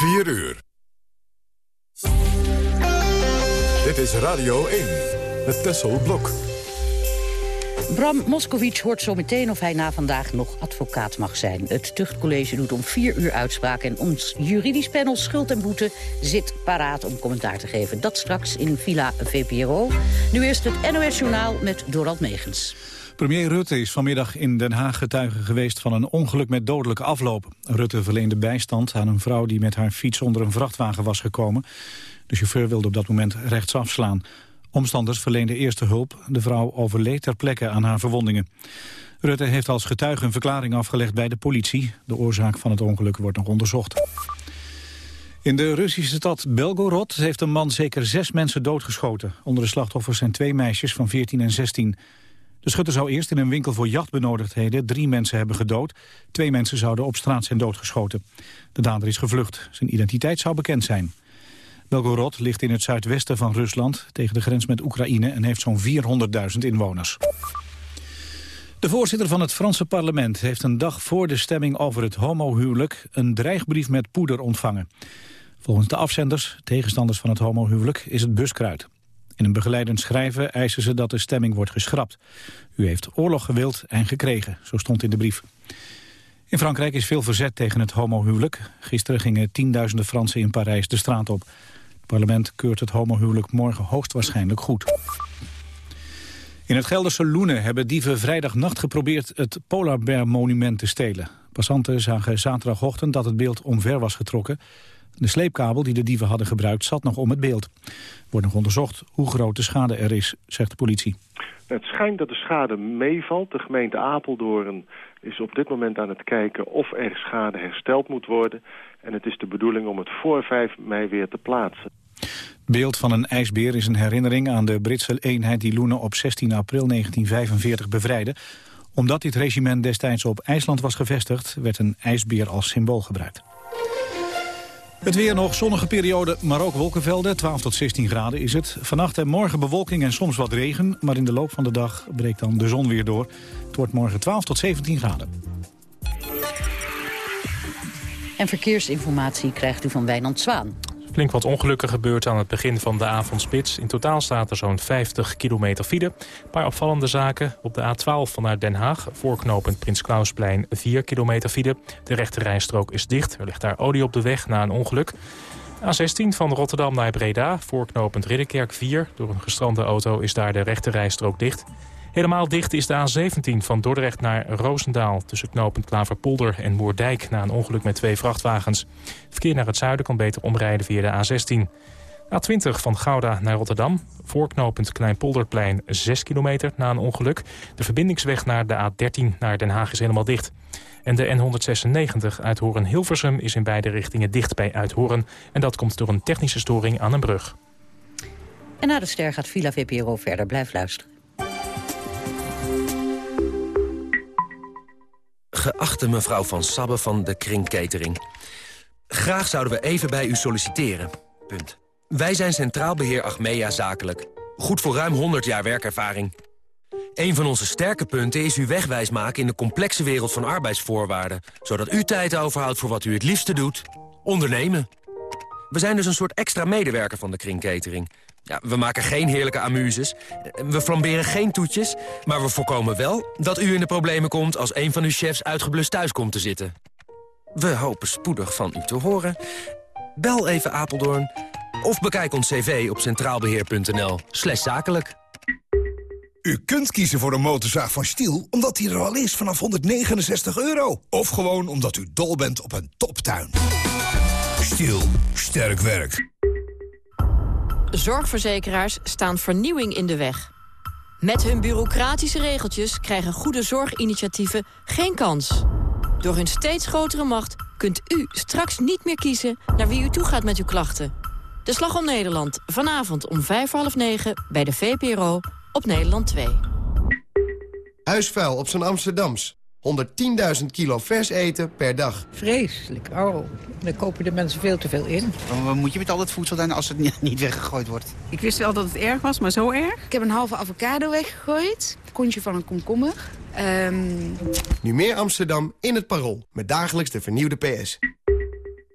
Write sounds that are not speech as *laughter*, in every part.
4 uur. Dit is Radio 1 met Tessel Blok. Bram Moskowitz hoort zo meteen of hij na vandaag nog advocaat mag zijn. Het tuchtcollege doet om vier uur uitspraak... en ons juridisch panel Schuld en Boete zit paraat om commentaar te geven. Dat straks in Villa VPRO. Nu eerst het NOS Journaal met Dorald Megens. Premier Rutte is vanmiddag in Den Haag getuige geweest van een ongeluk met dodelijke afloop. Rutte verleende bijstand aan een vrouw die met haar fiets onder een vrachtwagen was gekomen. De chauffeur wilde op dat moment rechtsaf slaan. Omstanders verleenden eerste hulp. De vrouw overleed ter plekke aan haar verwondingen. Rutte heeft als getuige een verklaring afgelegd bij de politie. De oorzaak van het ongeluk wordt nog onderzocht. In de Russische stad Belgorod heeft een man zeker zes mensen doodgeschoten. Onder de slachtoffers zijn twee meisjes van 14 en 16. De schutter zou eerst in een winkel voor jachtbenodigdheden drie mensen hebben gedood. Twee mensen zouden op straat zijn doodgeschoten. De dader is gevlucht. Zijn identiteit zou bekend zijn. Belgorod ligt in het zuidwesten van Rusland tegen de grens met Oekraïne en heeft zo'n 400.000 inwoners. De voorzitter van het Franse parlement heeft een dag voor de stemming over het homohuwelijk een dreigbrief met poeder ontvangen. Volgens de afzenders, tegenstanders van het homohuwelijk, is het buskruid. In een begeleidend schrijven eisen ze dat de stemming wordt geschrapt. U heeft oorlog gewild en gekregen, zo stond in de brief. In Frankrijk is veel verzet tegen het homohuwelijk. Gisteren gingen tienduizenden Fransen in Parijs de straat op. Het parlement keurt het homohuwelijk morgen hoogstwaarschijnlijk goed. In het Gelderse Loenen hebben dieven vrijdagnacht geprobeerd het Polarbear-monument te stelen. Passanten zagen zaterdagochtend dat het beeld omver was getrokken. De sleepkabel die de dieven hadden gebruikt zat nog om het beeld. Wordt nog onderzocht hoe groot de schade er is, zegt de politie. Het schijnt dat de schade meevalt. De gemeente Apeldoorn is op dit moment aan het kijken of er schade hersteld moet worden. En het is de bedoeling om het voor 5 mei weer te plaatsen. Het beeld van een ijsbeer is een herinnering aan de Britse eenheid die Loenen op 16 april 1945 bevrijdde. Omdat dit regiment destijds op IJsland was gevestigd, werd een ijsbeer als symbool gebruikt. Het weer nog, zonnige periode, maar ook wolkenvelden. 12 tot 16 graden is het. Vannacht en morgen bewolking en soms wat regen. Maar in de loop van de dag breekt dan de zon weer door. Het wordt morgen 12 tot 17 graden. En verkeersinformatie krijgt u van Wijnand Zwaan. Flink wat ongelukken gebeurt aan het begin van de avondspits. In totaal staat er zo'n 50 kilometer file. Een paar opvallende zaken. Op de A12 vanuit Den Haag, voorknopend Prins Klausplein 4 kilometer file. De rechte rijstrook is dicht. Er ligt daar olie op de weg na een ongeluk. A16 van Rotterdam naar Breda, voorknopend Ridderkerk 4. Door een gestrande auto is daar de rechte rijstrook dicht. Helemaal dicht is de A17 van Dordrecht naar Roosendaal... tussen knooppunt Klaverpolder en Moerdijk... na een ongeluk met twee vrachtwagens. Verkeer naar het zuiden kan beter omrijden via de A16. A20 van Gouda naar Rotterdam. Voorknopend Kleinpolderplein 6 kilometer na een ongeluk. De verbindingsweg naar de A13 naar Den Haag is helemaal dicht. En de N196 uit Horen-Hilversum is in beide richtingen dicht bij Uithoren. En dat komt door een technische storing aan een brug. En na de ster gaat Villa VPRO verder. Blijf luisteren. Geachte mevrouw Van Sabbe van de Kring Catering. Graag zouden we even bij u solliciteren. Punt. Wij zijn Centraal Beheer Achmea Zakelijk. Goed voor ruim 100 jaar werkervaring. Een van onze sterke punten is u wegwijs maken in de complexe wereld van arbeidsvoorwaarden. Zodat u tijd overhoudt voor wat u het liefste doet. Ondernemen. We zijn dus een soort extra medewerker van de Kring Catering. Ja, we maken geen heerlijke amuses, we flamberen geen toetjes... maar we voorkomen wel dat u in de problemen komt... als een van uw chefs uitgeblust thuis komt te zitten. We hopen spoedig van u te horen. Bel even Apeldoorn of bekijk ons cv op centraalbeheer.nl zakelijk. U kunt kiezen voor een motorzaag van Stiel omdat die er al is vanaf 169 euro. Of gewoon omdat u dol bent op een toptuin. Stiel, sterk werk. Zorgverzekeraars staan vernieuwing in de weg. Met hun bureaucratische regeltjes krijgen goede zorginitiatieven geen kans. Door hun steeds grotere macht kunt u straks niet meer kiezen naar wie u toegaat met uw klachten. De Slag om Nederland, vanavond om vijf half negen bij de VPRO op Nederland 2. Huisvuil op zijn Amsterdams. 110.000 kilo vers eten per dag. Vreselijk. Oh, daar kopen de mensen veel te veel in. Wat moet je met al dat voedsel dan als het *laughs* niet weggegooid wordt? Ik wist wel dat het erg was, maar zo erg? Ik heb een halve avocado weggegooid. Kontje van een komkommer. Um... Nu meer Amsterdam in het Parool. Met dagelijks de vernieuwde PS.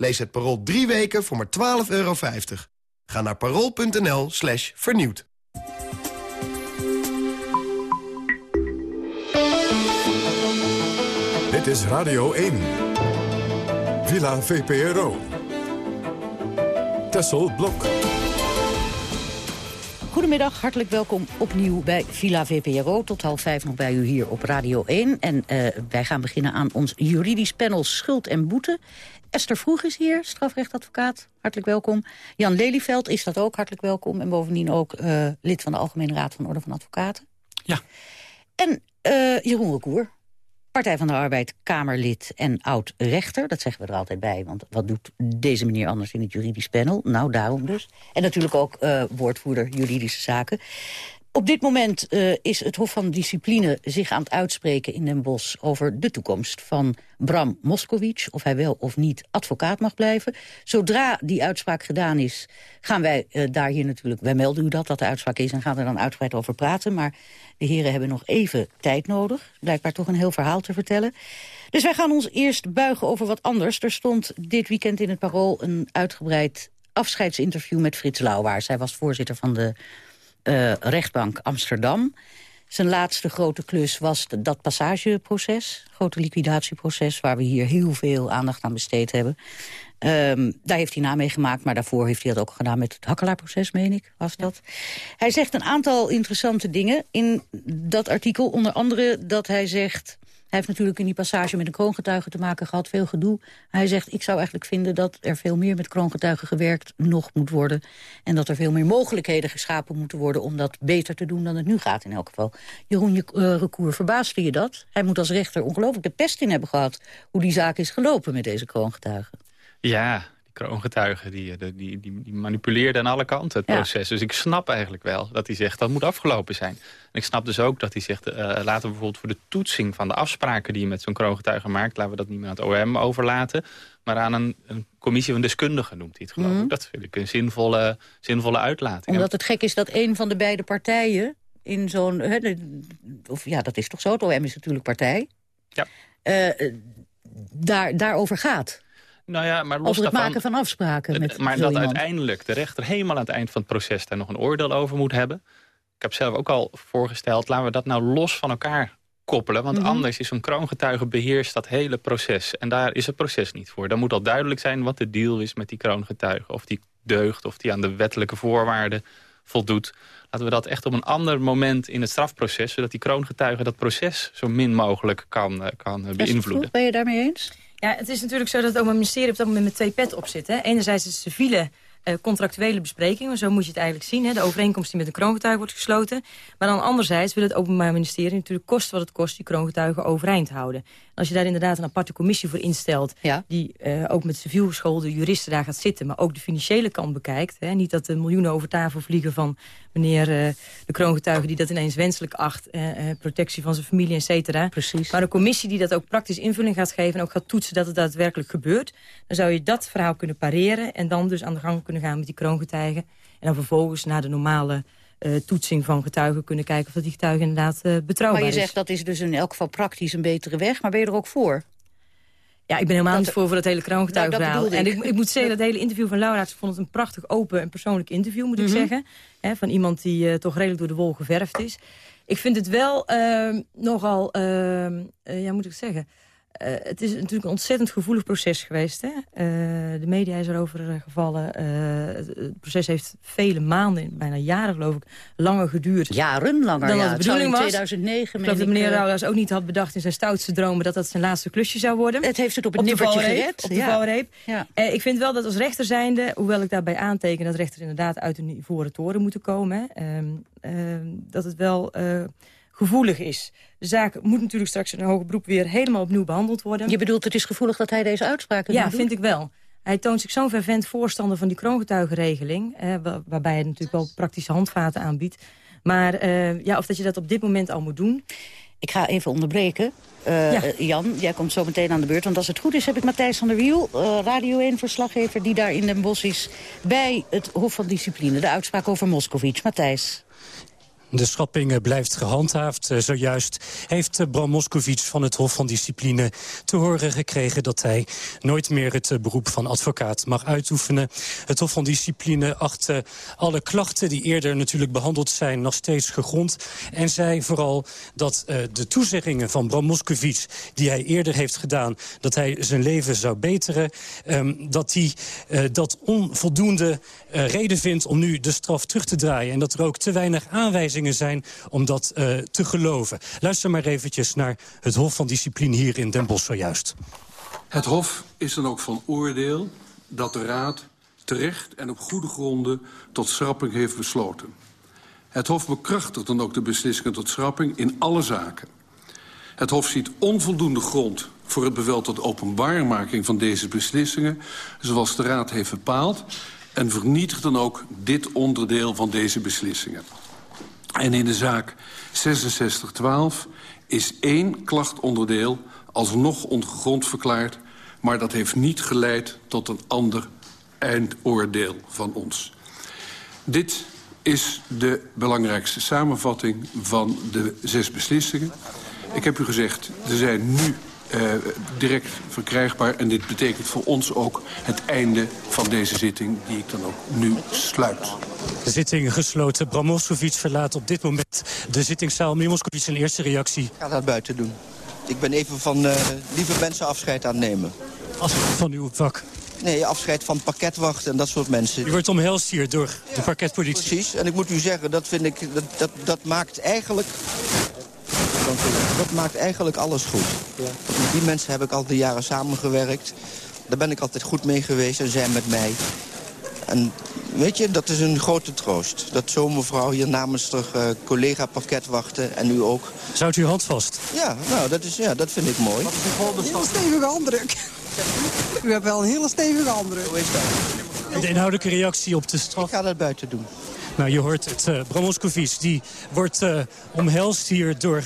Lees het Parool drie weken voor maar 12,50 euro. Ga naar parool.nl slash vernieuwd. Dit is Radio 1. Villa VPRO. Tessel Blok. Goedemiddag, hartelijk welkom opnieuw bij Villa VPRO. Tot half vijf nog bij u hier op Radio 1. En uh, wij gaan beginnen aan ons juridisch panel Schuld en Boete. Esther Vroeg is hier, strafrechtadvocaat. Hartelijk welkom. Jan Lelyveld is dat ook, hartelijk welkom. En bovendien ook uh, lid van de Algemene Raad van Orde van Advocaten. Ja. En uh, Jeroen Recour, Partij van de Arbeid, Kamerlid en oud-rechter. Dat zeggen we er altijd bij, want wat doet deze meneer anders in het juridisch panel? Nou, daarom dus. En natuurlijk ook uh, woordvoerder juridische zaken. Op dit moment uh, is het Hof van Discipline zich aan het uitspreken in Den Bosch... over de toekomst van Bram Moskowitz, of hij wel of niet advocaat mag blijven. Zodra die uitspraak gedaan is, gaan wij uh, daar hier natuurlijk... wij melden u dat, dat de uitspraak is, en gaan er dan uitgebreid over praten. Maar de heren hebben nog even tijd nodig. Blijkbaar toch een heel verhaal te vertellen. Dus wij gaan ons eerst buigen over wat anders. Er stond dit weekend in het Parool een uitgebreid afscheidsinterview met Frits Lauwaars. Hij was voorzitter van de uh, rechtbank Amsterdam. Zijn laatste grote klus was dat passageproces, grote liquidatieproces... waar we hier heel veel aandacht aan besteed hebben. Um, daar heeft hij na mee gemaakt, maar daarvoor heeft hij dat ook gedaan... met het Hakkelaarproces, meen ik, was dat. Hij zegt een aantal interessante dingen in dat artikel. Onder andere dat hij zegt... Hij heeft natuurlijk in die passage met een kroongetuige te maken gehad, veel gedoe. Hij zegt, ik zou eigenlijk vinden dat er veel meer met kroongetuigen gewerkt nog moet worden. En dat er veel meer mogelijkheden geschapen moeten worden om dat beter te doen dan het nu gaat in elk geval. Jeroen uh, Recour, verbaasde je dat? Hij moet als rechter ongelooflijk de pest in hebben gehad hoe die zaak is gelopen met deze kroongetuigen. Ja, kroongetuige, die, die, die, die manipuleerde aan alle kanten het ja. proces. Dus ik snap eigenlijk wel dat hij zegt dat moet afgelopen zijn. En ik snap dus ook dat hij zegt, uh, laten we bijvoorbeeld voor de toetsing van de afspraken die je met zo'n kroongetuige maakt, laten we dat niet meer aan het OM overlaten, maar aan een, een commissie van deskundigen noemt hij het geloof ik. Mm. Dat vind ik een zinvolle, zinvolle uitlating. Omdat het gek is dat een van de beide partijen in zo'n, of ja dat is toch zo, het OM is natuurlijk partij, ja. Uh, daar, daarover gaat. Nou ja, maar los Over het daarvan, maken van afspraken met Maar dat uiteindelijk de rechter helemaal aan het eind van het proces... daar nog een oordeel over moet hebben. Ik heb zelf ook al voorgesteld, laten we dat nou los van elkaar koppelen. Want Mhm. mm -hmm. anders is zo'n kroongetuige beheerst dat hele proces. En daar is het proces niet voor. Dan moet al duidelijk zijn wat de deal is met die kroongetuige. Of die deugt, of die aan de wettelijke voorwaarden voldoet. Laten we dat echt op een ander moment in het strafproces... zodat die kroongetuige dat proces zo min mogelijk kan, uh, kan uh, beïnvloeden. Ben je daarmee eens? Ja, het is natuurlijk zo dat het Openbaar Ministerie op dat moment met twee petten op zit. Hè. Enerzijds de civiele uh, contractuele bespreking, zo moet je het eigenlijk zien. Hè. De overeenkomst die met een kroongetuige wordt gesloten. Maar dan anderzijds wil het Openbaar Ministerie natuurlijk kosten wat het kost... die kroongetuigen overeind houden. Als je daar inderdaad een aparte commissie voor instelt... Ja. die uh, ook met civiel geschoolde juristen daar gaat zitten... maar ook de financiële kant bekijkt. Hè. Niet dat de miljoenen over tafel vliegen van meneer uh, de kroongetuige... die dat ineens wenselijk acht, protectie van zijn familie, et cetera. Precies. Maar een commissie die dat ook praktisch invulling gaat geven... en ook gaat toetsen dat het daadwerkelijk gebeurt... dan zou je dat verhaal kunnen pareren... en dan dus aan de gang kunnen gaan met die kroongetuigen. En dan vervolgens naar de normale uh, toetsing van getuigen kunnen kijken... of dat die getuige inderdaad uh, betrouwbaar is. Maar je zegt dat is dus in elk geval praktisch een betere weg. Maar ben je er ook voor? Ja, ik ben helemaal dat, niet voor voor dat hele kroongetuigenverhaal. Nou, en ik, ik, moet zeggen, *laughs* dat hele interview van Laura... ik vond het een prachtig open en persoonlijk interview, moet Mhm. mm -hmm. ik zeggen. Hè, van iemand die uh, toch redelijk door de wol geverfd is. Ik vind het wel nogal, ja, moet ik zeggen... Uh, het is natuurlijk een ontzettend gevoelig proces geweest. Hè? Uh, de media is erover gevallen. Uh, het proces heeft vele maanden, bijna jaren geloof ik, langer geduurd. Jaren langer, dan ja. de bedoeling was. 2009, ik geloof dat meneer Rauwers ook niet had bedacht in zijn stoutste dromen... dat dat zijn laatste klusje zou worden. Het heeft het op het op nippertje gered. Op de ja. ik vind wel dat als rechter zijnde, hoewel ik daarbij aanteken... dat rechters inderdaad uit een ivoren toren moeten komen... dat het wel gevoelig is. De zaak moet natuurlijk straks in een hoger beroep weer helemaal opnieuw behandeld worden. Je bedoelt het is gevoelig dat hij deze uitspraken Ja, doet? vind ik wel. hij toont zich zo'n fervent voorstander van die kroongetuigenregeling... waarbij hij natuurlijk wel praktische handvaten aanbiedt. Maar uh, ja, of dat je dat op dit moment al moet doen... Ik ga even onderbreken. Uh, Jan, jij komt zo meteen aan de beurt. Want als het goed is heb ik Matthijs van der Wiel, uh, Radio 1-verslaggever... die daar in Den Bosch is bij het Hof van Discipline. De uitspraak over Moscovic. Matthijs. De schrapping blijft gehandhaafd. Eh, zojuist heeft eh, Bram Moskovic van het Hof van Discipline te horen gekregen... dat hij nooit meer het eh, beroep van advocaat mag uitoefenen. Het Hof van Discipline acht alle klachten die eerder natuurlijk behandeld zijn... nog steeds gegrond. En zei vooral dat de toezeggingen van Bram Moskovic... die hij eerder heeft gedaan, dat hij zijn leven zou beteren... Ehm, dat hij dat onvoldoende reden vindt om nu de straf terug te draaien. En dat er ook te weinig aanwijzingen zijn om dat uh, te geloven. Luister maar eventjes naar het Hof van Discipline hier in Den Bosch zojuist. Het Hof is dan ook van oordeel dat de Raad terecht en op goede gronden tot schrapping heeft besloten. Het Hof bekrachtigt dan ook de beslissingen tot schrapping in alle zaken. Het Hof ziet onvoldoende grond voor het bevel tot openbaarmaking van deze beslissingen... zoals de Raad heeft bepaald... en vernietigt dan ook dit onderdeel van deze beslissingen. En in de zaak 6612 is één klachtonderdeel alsnog ongegrond verklaard... maar dat heeft niet geleid tot een ander eindoordeel van ons. Dit is de belangrijkste samenvatting van de zes beslissingen. Ik heb u gezegd, er zijn nu uh, direct verkrijgbaar. En dit betekent voor ons ook het einde van deze zitting... die ik dan ook nu sluit. De zitting gesloten. Bram Moskovic verlaat op dit moment de zittingszaal. Meneer Moskovic, een eerste reactie. Ik ga dat buiten doen. Ik ben even van uh, lieve mensen afscheid aan het nemen. Afscheid van uw vak? Nee, afscheid van pakketwachten en dat soort mensen. U wordt omhelst hier door de pakketpolitie. Precies, en ik moet u zeggen, dat, vind ik, dat, dat, dat maakt eigenlijk dat maakt eigenlijk alles goed. Ja. Met die mensen heb ik al die jaren samengewerkt. Daar ben ik altijd goed mee geweest en zij met mij. En weet je, dat is een grote troost. Dat zo'n mevrouw hier namens toch uh, collega pakket wachten en u ook. Zou u hand vast? Ja, nou, dat, is, ja, dat vind ik mooi. Een hele stevige handdruk. U hebt wel een hele stevige handdruk. Hoe is dat? En de inhoudelijke reactie op de straf? Ik ga dat buiten doen. Nou, je hoort het. Uh, Bram die wordt uh, omhelst hier door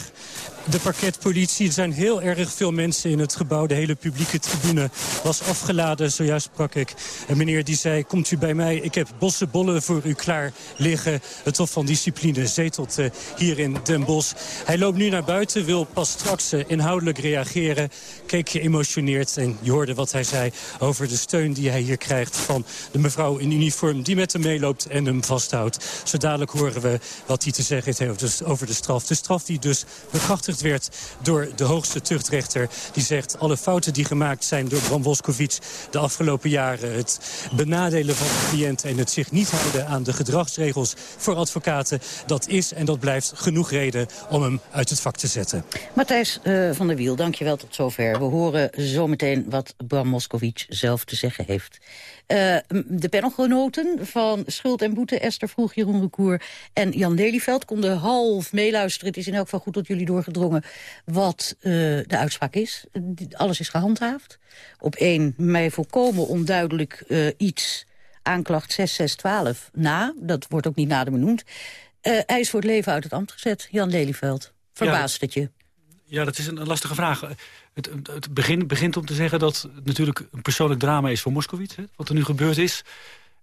de parketpolitie. Er zijn heel erg veel mensen in het gebouw. De hele publieke tribune was afgeladen. Zojuist sprak ik een meneer die zei... komt u bij mij, ik heb bossen bollen voor u klaar liggen. Het Hof van Discipline zetelt uh, hier in Den Bosch. Hij loopt nu naar buiten, wil pas straks uh, inhoudelijk reageren. Keek geëmotioneerd en je hoorde wat hij zei... over de steun die hij hier krijgt van de mevrouw in uniform... die met hem meeloopt en hem vasthoudt. Zo dadelijk horen we wat hij te zeggen heeft over de straf. De straf die dus bekrachtigd werd door de hoogste tuchtrechter. Die zegt alle fouten die gemaakt zijn door Bram Woskovic de afgelopen jaren. Het benadelen van de cliënt en het zich niet houden aan de gedragsregels voor advocaten. Dat is en dat blijft genoeg reden om hem uit het vak te zetten. Matthijs uh, van der Wiel, dankjewel tot zover. We horen zometeen wat Bram Moskovic zelf te zeggen heeft. Uh, de panelgenoten van Schuld en Boete, Esther Vroeg, Jeroen Recour en Jan Lelyveld konden half meeluisteren. Het is in elk geval goed tot jullie doorgedrongen wat uh, de uitspraak is. Alles is gehandhaafd. Op één mij volkomen onduidelijk uh, iets aanklacht 6612 na. Dat wordt ook niet nader benoemd. Hij is voor het leven uit het ambt gezet, Jan Lelyveld. Verbaast ja, het je? Ja, dat is een lastige vraag. Het, het begin, begint om te zeggen dat het natuurlijk een persoonlijk drama is voor Moskowitz. wat er nu gebeurd is.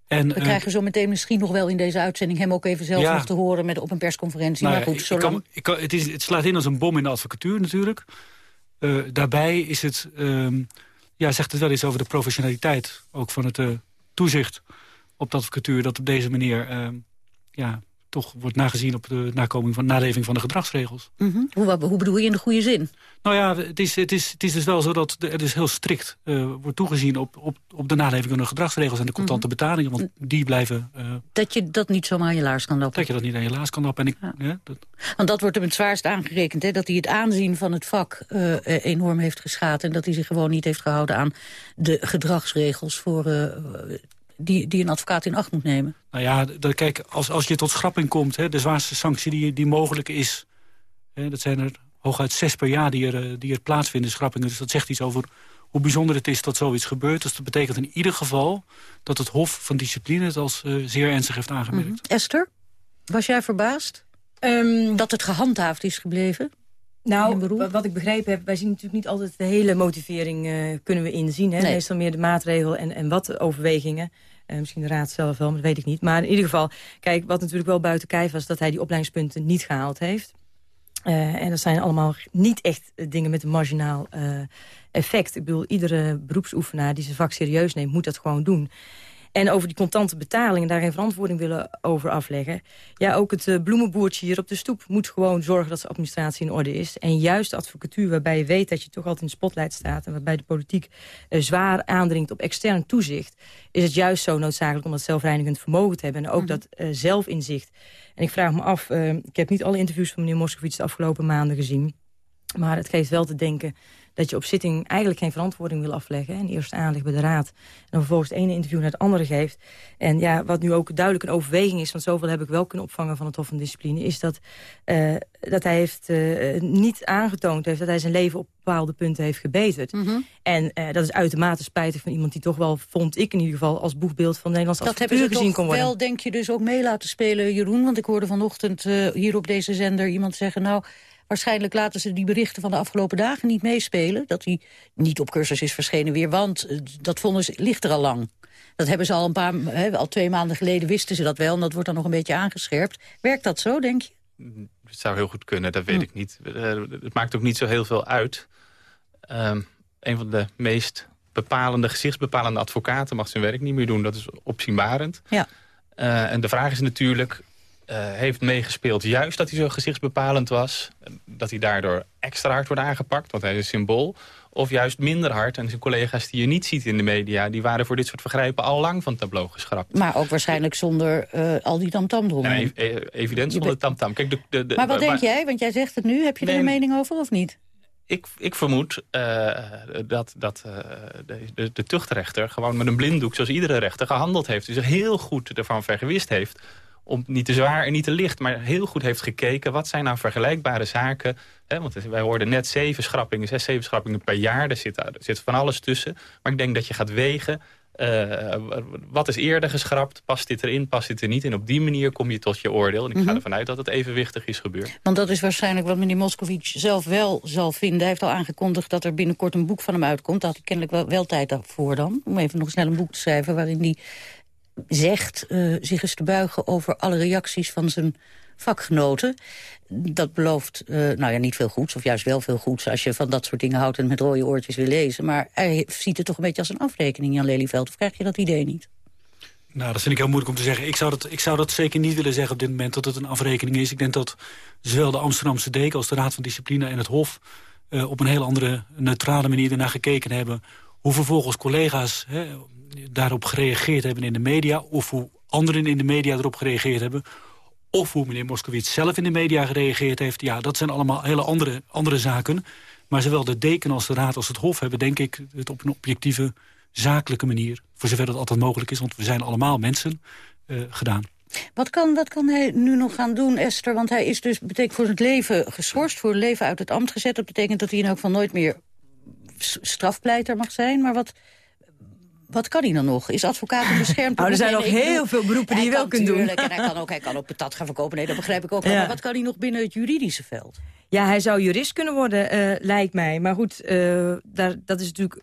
En, We uh, krijgen zo meteen misschien nog wel in deze uitzending... hem ook even zelf ja, nog te horen met, op een persconferentie. Nou maar goed, het, is, het slaat in als een bom in de advocatuur natuurlijk. Uh, daarbij is het, um, ja, zegt het wel iets over de professionaliteit... ook van het uh, toezicht op de advocatuur... dat op deze manier ehm, ja, toch wordt nagezien op de nakoming van, naleving van de gedragsregels. Mm -hmm. hoe, hoe, bedoel je in de goede zin? Nou ja, het is, het is, het is dus wel zo dat er dus heel strikt uh, wordt toegezien... Op, op, op de naleving van de gedragsregels en de contante mm -hmm. betalingen. Want die blijven... Uh, dat je dat niet zomaar aan je laars kan lappen. Dat je dat niet aan je laars kan lappen. En ik, ja. Ja, dat... Want dat wordt hem het zwaarst aangerekend. Hè, dat hij het aanzien van het vak uh, enorm heeft geschaad. En dat hij zich gewoon niet heeft gehouden aan de gedragsregels... voor die, die een advocaat in acht moet nemen? Nou ja, dat, kijk, als, als je tot schrapping komt... Hè, de zwaarste sanctie die, die mogelijk is... Hè, dat zijn er hooguit zes per jaar die er, die er plaatsvinden, schrappingen. Dus dat zegt iets over hoe bijzonder het is dat zoiets gebeurt. Dus dat betekent in ieder geval dat het Hof van Discipline... het als uh, zeer ernstig heeft aangemerkt. Mm Esther, was jij verbaasd um, dat het gehandhaafd is gebleven? Nou, wat ik begrepen heb, wij zien natuurlijk niet altijd de hele motivering uh, kunnen we inzien. Hè? Nee. Meestal meer de maatregel en, en wat overwegingen. Uh, misschien de raad zelf wel, maar dat weet ik niet. Maar in ieder geval, kijk, wat natuurlijk wel buiten kijf was... dat hij die opleidingspunten niet gehaald heeft. Uh, en dat zijn allemaal niet echt dingen met een marginaal effect. Ik bedoel, iedere beroepsoefenaar die zijn vak serieus neemt... moet dat gewoon doen. En over die contante betalingen daar geen verantwoording willen over afleggen. Ja, ook het uh, bloemenboertje hier op de stoep moet gewoon zorgen dat zijn administratie in orde is. En juist de advocatuur waarbij je weet dat je toch altijd in de spotlight staat... en waarbij de politiek uh, zwaar aandringt op extern toezicht... is het juist zo noodzakelijk om dat zelfreinigend vermogen te hebben. En ook -hmm. dat uh, zelfinzicht. En ik vraag me af, ik heb niet alle interviews van meneer Moskowitz de afgelopen maanden gezien... maar het geeft wel te denken dat je op zitting eigenlijk geen verantwoording wil afleggen. En eerst aanleg bij de raad. En dan vervolgens het ene interview naar het andere geeft. En ja, wat nu ook duidelijk een overweging is... want zoveel heb ik wel kunnen opvangen van het Hof van Discipline... is dat, uh, dat hij heeft uh, niet aangetoond heeft... dat hij zijn leven op bepaalde punten heeft gebeterd. Mm -hmm. En uh, dat is uitermate spijtig van iemand die toch wel... vond ik in ieder geval als boegbeeld van Nederlands Dat hebben ze gezien kon worden. wel, denk je, dus ook mee laten spelen, Jeroen? Want ik hoorde vanochtend hier op deze zender iemand zeggen... nou Waarschijnlijk laten ze die berichten van de afgelopen dagen niet meespelen. Dat hij niet op cursus is verschenen weer, want eh, dat vonnis ligt er al lang. Dat hebben ze al een paar, he, al twee maanden geleden wisten ze dat wel. En dat wordt dan nog een beetje aangescherpt. Werkt dat zo, denk je? Het zou heel goed kunnen, dat weet hm. ik niet. Uh, het maakt ook niet zo heel veel uit. Um, een van de meest bepalende, gezichtsbepalende advocaten mag zijn werk niet meer doen. Dat is opzienbarend. Ja. Uh, en de vraag is natuurlijk, heeft meegespeeld. Juist dat hij zo gezichtsbepalend was. Dat hij daardoor extra hard wordt aangepakt, want hij is een symbool. Of juist minder hard. En zijn collega's die je niet ziet in de media... die waren voor dit soort vergrijpen al lang van het tableau geschrapt. Maar ook waarschijnlijk zonder uh, al die tamtam eromheen. Ja, e evident zonder tamtam. Kijk, de, de, de, maar wat denk jij? Want jij zegt het nu. Heb je nee, er een mening over of niet? Ik, ik vermoed uh, dat, dat uh, de, de, tuchtrechter gewoon met een blinddoek... zoals iedere rechter gehandeld heeft. Dus heel goed ervan vergewist heeft om niet te zwaar en niet te licht, maar heel goed heeft gekeken... wat zijn nou vergelijkbare zaken... Hè, want wij hoorden net zeven schrappingen, zes, zeven schrappingen per jaar. Er zit, zit van alles tussen. Maar ik denk dat je gaat wegen... Uh, wat is eerder geschrapt? Past dit erin? Past dit er niet? En op die manier kom je tot je oordeel. En ik ga mhm. ervan uit dat het evenwichtig is gebeurd. Want dat is waarschijnlijk wat meneer Moscovici zelf wel zal vinden. Hij heeft al aangekondigd dat er binnenkort een boek van hem uitkomt. Daar had hij kennelijk wel, wel tijd voor dan. Om even nog snel een boek te schrijven waarin hij zegt uh, zich eens te buigen over alle reacties van zijn vakgenoten. Dat belooft uh, nou ja, niet veel goeds, of juist wel veel goeds... als je van dat soort dingen houdt en met rode oortjes wil lezen. Maar hij ziet het toch een beetje als een afrekening, Jan Lelyveld. Of krijg je dat idee niet? Nou, dat vind ik heel moeilijk om te zeggen. Ik zou, dat, ik zou dat zeker niet willen zeggen op dit moment dat het een afrekening is. Ik denk dat zowel de Amsterdamse deken als de Raad van Discipline en het Hof... Uh, op een heel andere, neutrale manier ernaar gekeken hebben. Hoe vervolgens collega's hè, daarop gereageerd hebben in de media... of hoe anderen in de media erop gereageerd hebben... of hoe meneer Moskowitz zelf in de media gereageerd heeft... ja, dat zijn allemaal hele andere, andere zaken. Maar zowel de deken als de raad als het hof hebben, denk ik... het op een objectieve, zakelijke manier... voor zover dat altijd mogelijk is, want we zijn allemaal mensen, uh, gedaan. Wat kan, wat kan hij nu nog gaan doen, Esther? Want hij is dus betekent voor het leven geschorst, voor het leven uit het ambt gezet. Dat betekent dat hij in elk geval nooit meer strafpleiter mag zijn. Maar wat, wat kan hij dan nog? Is advocaat beschermd? *laughs* Nou, er zijn nog heel veel beroepen die je wel kunt doen. En hij kan ook, hij kan ook patat gaan verkopen. Nee, dat begrijp ik ook wel. Maar wat kan hij nog binnen het juridische veld? Ja, hij zou jurist kunnen worden, uh, lijkt mij. Maar goed, uh, daar, dat is natuurlijk...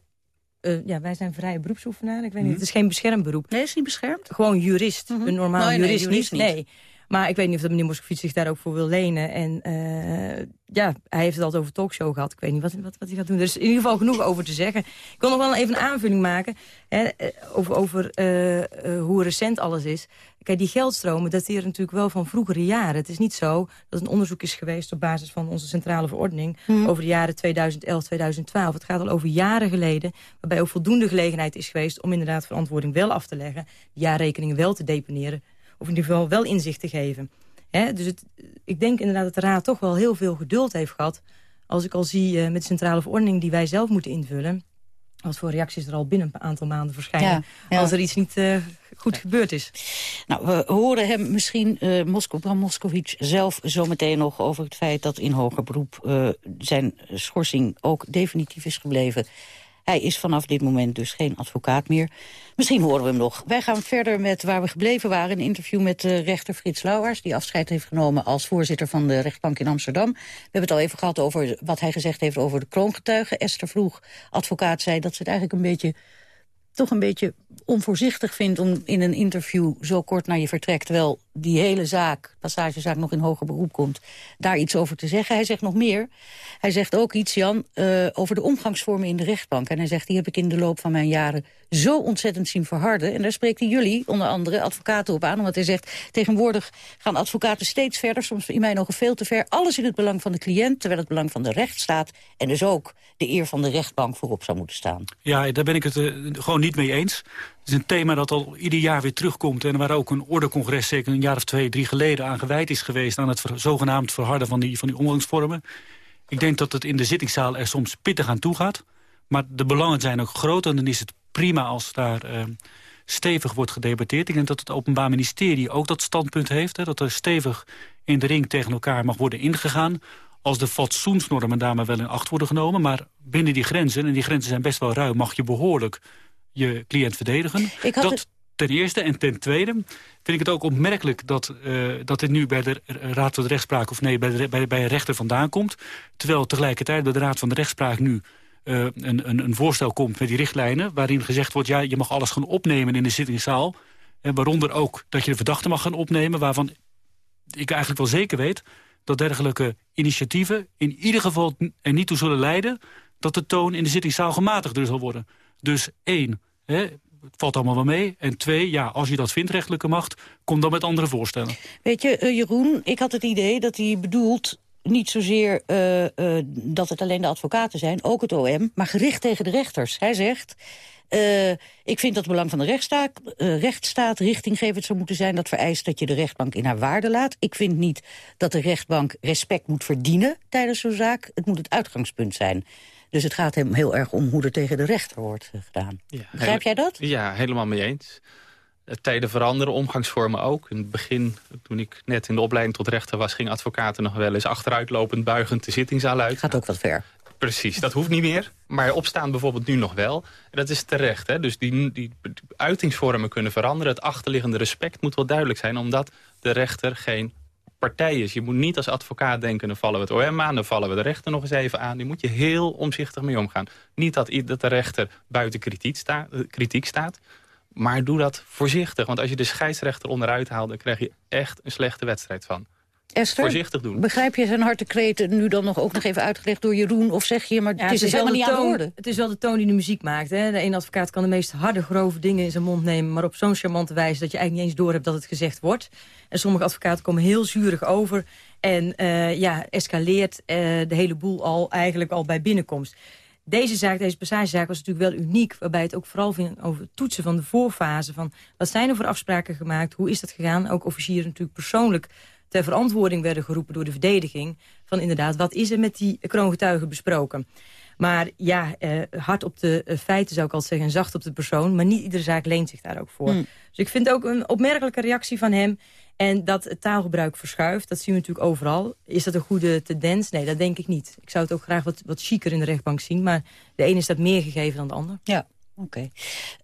Uh, ja, wij zijn vrije beroepsoefenaar. Ik weet niet, mhm. het is geen beschermd beroep. Nee, is niet beschermd? Gewoon jurist. Mm -hmm. Een normaal nee, jurist, nee, jurist niet. Nee. Maar ik weet niet of dat meneer Moscovici zich daar ook voor wil lenen. En uh, ja, hij heeft het altijd over talkshow gehad. Ik weet niet wat, wat, wat hij gaat doen. Er is in ieder geval genoeg over te zeggen. Ik wil nog wel even een aanvulling maken hè, eh, over, over uh, hoe recent alles is. Kijk, die geldstromen dateren natuurlijk wel van vroegere jaren. Het is niet zo dat een onderzoek is geweest op basis van onze centrale verordening... Mm. over de jaren 2011, 2012. Het gaat al over jaren geleden, waarbij ook voldoende gelegenheid is geweest... om inderdaad verantwoording wel af te leggen, jaarrekeningen wel te deponeren of in ieder geval wel inzicht te geven. dus het, ik denk inderdaad dat de Raad toch wel heel veel geduld heeft gehad... als ik al zie uh, met de centrale verordening die wij zelf moeten invullen... wat voor reacties er al binnen een aantal maanden verschijnen... als er iets niet uh, goed gebeurd is. Nou, we horen hem misschien, uh, Mosko, Bram Moskowitz zelf zometeen nog... over het feit dat in hoger beroep zijn schorsing ook definitief is gebleven... Hij is vanaf dit moment dus geen advocaat meer. Misschien horen we hem nog. Wij gaan verder met waar we gebleven waren. Een interview met uh, rechter Frits Lauwers... die afscheid heeft genomen als voorzitter van de rechtbank in Amsterdam. We hebben het al even gehad over wat hij gezegd heeft over de kroongetuigen. Esther Vroeg, advocaat, zei dat ze het eigenlijk een beetje toch een beetje onvoorzichtig vindt om in een interview zo kort naar je vertrek... terwijl die hele zaak, passagezaak, nog in hoger beroep komt... daar iets over te zeggen. Hij zegt nog meer. Hij zegt ook iets, Jan, uh, over de omgangsvormen in de rechtbank. En hij zegt, die heb ik in de loop van mijn jaren zo ontzettend zien verharden. En daar spreekt hij jullie, onder andere, advocaten op aan. Omdat hij zegt, tegenwoordig gaan advocaten steeds verder... soms in mijn ogen veel te ver. Alles in het belang van de cliënt, terwijl het belang van de rechtsstaat... en dus ook de eer van de rechtbank voorop zou moeten staan. Ja, daar ben ik het uh, gewoon niet mee eens. Is een thema dat al ieder jaar weer terugkomt... en waar ook een ordecongres zeker een jaar of twee, drie geleden aan gewijd is geweest... aan het zogenaamd verharden van die, van die omgangsvormen. Ik denk dat het in de zittingszaal er soms pittig aan toe gaat. Maar de belangen zijn ook groot en dan is het prima als daar uh, stevig wordt gedebatteerd. Ik denk dat het Openbaar Ministerie ook dat standpunt heeft... Hè, dat er stevig in de ring tegen elkaar mag worden ingegaan als de fatsoensnormen daar maar wel in acht worden genomen. Maar binnen die grenzen, en die grenzen zijn best wel ruim... mag je behoorlijk je cliënt verdedigen. dat ten eerste. En ten tweede vind ik het ook opmerkelijk dat, uh, dat dit nu bij de Raad van de Rechtspraak... of nee, bij, de, bij, bij een rechter vandaan komt. Terwijl tegelijkertijd bij de Raad van de Rechtspraak nu... Uh, een, een, een, voorstel komt met die richtlijnen... waarin gezegd wordt, ja, je mag alles gaan opnemen in de zittingszaal. En waaronder ook dat je de verdachte mag gaan opnemen... waarvan ik eigenlijk wel zeker weet dat dergelijke initiatieven... in ieder geval er niet toe zullen leiden... dat de toon in de zittingszaal gematigder zal worden. Dus één, het valt allemaal wel mee. En twee, ja, als je dat vindt, rechtelijke macht... kom dan met andere voorstellen. Weet je, uh, Jeroen, ik had het idee dat hij bedoelt niet zozeer uh, uh, dat het alleen de advocaten zijn, ook het OM... maar gericht tegen de rechters. Hij zegt, ik vind dat het belang van de rechtsstaat, rechtsstaat richtinggevend zou moeten zijn. Dat vereist dat je de rechtbank in haar waarde laat. Ik vind niet dat de rechtbank respect moet verdienen tijdens zo'n zaak. Het moet het uitgangspunt zijn. Dus het gaat hem heel erg om hoe er tegen de rechter wordt gedaan. Ja, Begrijp jij dat? Ja, helemaal mee eens. Tijden veranderen, omgangsvormen ook. In het begin, toen ik net in de opleiding tot rechter was... gingen advocaten nog wel eens achteruitlopend, buigend de zittingzaal uit. Gaat ook wat ver. Precies, dat hoeft niet meer. Maar opstaan bijvoorbeeld nu nog wel. En dat is terecht. Hè? Dus die, die uitingsvormen kunnen veranderen. Het achterliggende respect moet wel duidelijk zijn... omdat de rechter geen partij is. Je moet niet als advocaat denken... dan vallen we het OM aan, dan vallen we de rechter nog eens even aan. Die moet je heel omzichtig mee omgaan. Niet dat, de rechter buiten kritiek, sta, kritiek staat... maar doe dat voorzichtig. Want als je de scheidsrechter onderuit haalt... dan krijg je echt een slechte wedstrijd van. Esther, voorzichtig doen. begrijp je zijn hartekreten nu dan nog ook nog even uitgelegd door Jeroen? Of zeg je, maar ja, het is, het is helemaal niet toon, aan de Het is wel de toon die de muziek maakt. Hè? De ene advocaat kan de meest harde, grove dingen in zijn mond nemen... maar op zo'n charmante wijze dat je eigenlijk niet eens door hebt dat het gezegd wordt. En sommige advocaten komen heel zurig over... en uh, ja, escaleert uh, de hele boel al eigenlijk al bij binnenkomst. Deze zaak, deze passagezaak was natuurlijk wel uniek... waarbij het ook vooral ging over het toetsen van de voorfase... van wat zijn er voor afspraken gemaakt, hoe is dat gegaan? Ook officieren natuurlijk persoonlijk ter verantwoording werden geroepen door de verdediging... van inderdaad, wat is er met die kroongetuigen besproken? Maar ja, eh, hard op de eh, feiten zou ik al zeggen... en zacht op de persoon, maar niet iedere zaak leent zich daar ook voor. Hmm. Dus ik vind ook een opmerkelijke reactie van hem... En dat het taalgebruik verschuift, dat zien we natuurlijk overal. Is dat een goede tendens? Nee, dat denk ik niet. Ik zou het ook graag wat, wat chiquer in de rechtbank zien. Maar de ene is dat meer gegeven dan de ander. Ja, Oké.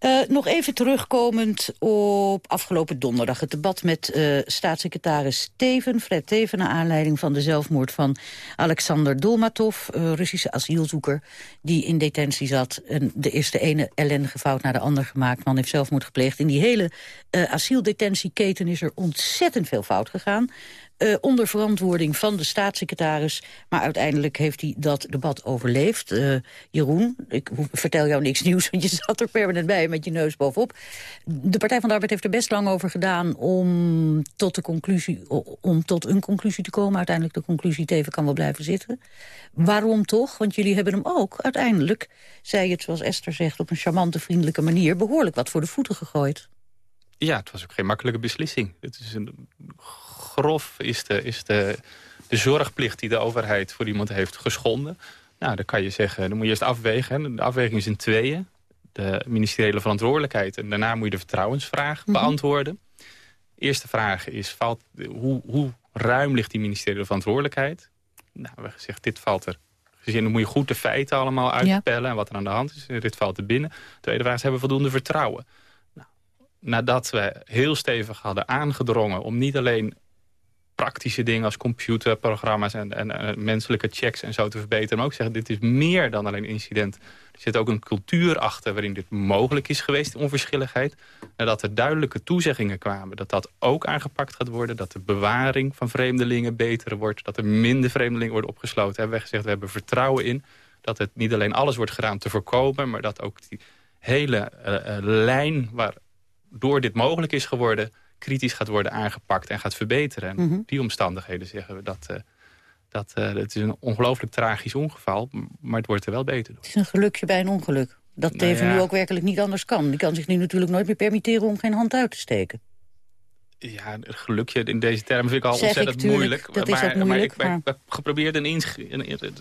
Uh, nog even terugkomend op afgelopen donderdag. Het debat met uh, staatssecretaris Teven, Fred Teven... naar aanleiding van de zelfmoord van Alexander Dolmatov... Uh, Russische asielzoeker die in detentie zat. En de eerste ene ellendige fout naar de ander gemaakt. Man heeft zelfmoord gepleegd. In die hele asieldetentieketen is er ontzettend veel fout gegaan. Uh, onder verantwoording van de staatssecretaris. Maar uiteindelijk heeft hij dat debat overleefd. Uh, Jeroen, ik vertel jou niks *laughs* nieuws, want je zat er permanent bij met je neus bovenop. De Partij van de Arbeid heeft er best lang over gedaan om tot, de conclusie, om tot een conclusie te komen. Uiteindelijk de conclusie Teven kan wel blijven zitten. Waarom toch? Want jullie hebben hem ook uiteindelijk, zei het zoals Esther zegt... op een charmante, vriendelijke manier behoorlijk wat voor de voeten gegooid. Ja, het was ook geen makkelijke beslissing. Het is een grof is de, is de, de zorgplicht die de overheid voor iemand heeft geschonden. Nou, dan kan je zeggen, dan moet je eerst afwegen. De afweging is in tweeën. De ministeriële verantwoordelijkheid. En daarna moet je de vertrouwensvraag mhm. beantwoorden. Eerste vraag is, valt, hoe, hoe ruim ligt die ministeriële verantwoordelijkheid? Nou, we hebben gezegd, dit valt er gezien dan moet je goed de feiten allemaal uitpellen... en wat er aan de hand is. Dit valt er binnen. Tweede vraag is, hebben we voldoende vertrouwen? Nou, nadat we heel stevig hadden aangedrongen... om niet alleen praktische dingen als computerprogramma's en, en, menselijke checks en zo te verbeteren. Maar ook zeggen, dit is meer dan alleen incident. Er zit ook een cultuur achter waarin dit mogelijk is geweest, onverschilligheid. Nadat er duidelijke toezeggingen kwamen dat dat ook aangepakt gaat worden. Dat de bewaring van vreemdelingen beter wordt. Dat er minder vreemdelingen worden opgesloten. Hebben we gezegd, we hebben vertrouwen in dat het niet alleen alles wordt gedaan te voorkomen. Maar dat ook die hele uh, lijn waardoor dit mogelijk is geworden kritisch gaat worden aangepakt en gaat verbeteren. En mhm. die omstandigheden zeggen we dat... Uh, dat uh, het is een ongelooflijk tragisch ongeval, maar het wordt er wel beter door. Het is een gelukje bij een ongeluk. Dat nou Teven nu ook werkelijk niet anders kan. Die kan zich nu natuurlijk nooit meer permitteren om geen hand uit te steken. Ja, gelukje in deze termen vind ik al ontzettend moeilijk. Dat maar, is ook moeilijk. Maar, ik heb geprobeerd een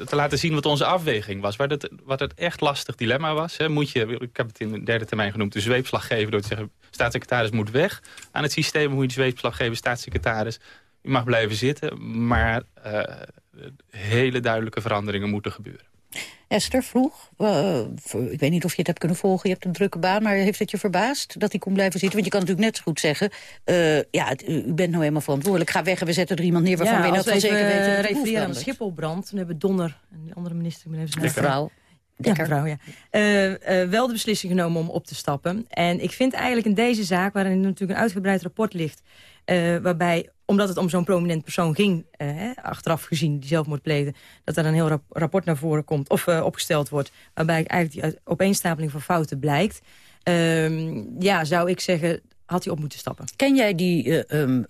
te laten zien wat onze afweging was. Waar wat het echt lastig dilemma was. Hè. Moet je, ik heb het in de derde termijn genoemd, de zweepslag geven door te zeggen... staatssecretaris moet weg. Aan het systeem moet je de zweepslag geven, staatssecretaris... u mag blijven zitten, maar uh, hele duidelijke veranderingen moeten gebeuren. Esther vroeg, uh, ik weet niet of je het hebt kunnen volgen, je hebt een drukke baan... maar heeft het je verbaasd dat hij kon blijven zitten? Want je kan natuurlijk net zo goed zeggen, uh, ja, u bent nou helemaal verantwoordelijk. Ga weg en we zetten er iemand neer waarvan ja, we dat zeker weten dat refereren aan de Schipholbrand, toen hebben Donner en de andere minister... Ik ben even vrouw. Ja, mevrouw, ja. Uh, wel de beslissing genomen om op te stappen. En ik vind eigenlijk in deze zaak, waarin natuurlijk een uitgebreid rapport ligt... Uh, waarbij omdat het om zo'n prominent persoon ging, eh, achteraf gezien, die zelfmoord pleegde... dat er een heel rapport naar voren komt, of uh, opgesteld wordt... waarbij eigenlijk die opeenstapeling van fouten blijkt... Uh, ja, zou ik zeggen, had hij op moeten stappen. Ken jij die uh, um,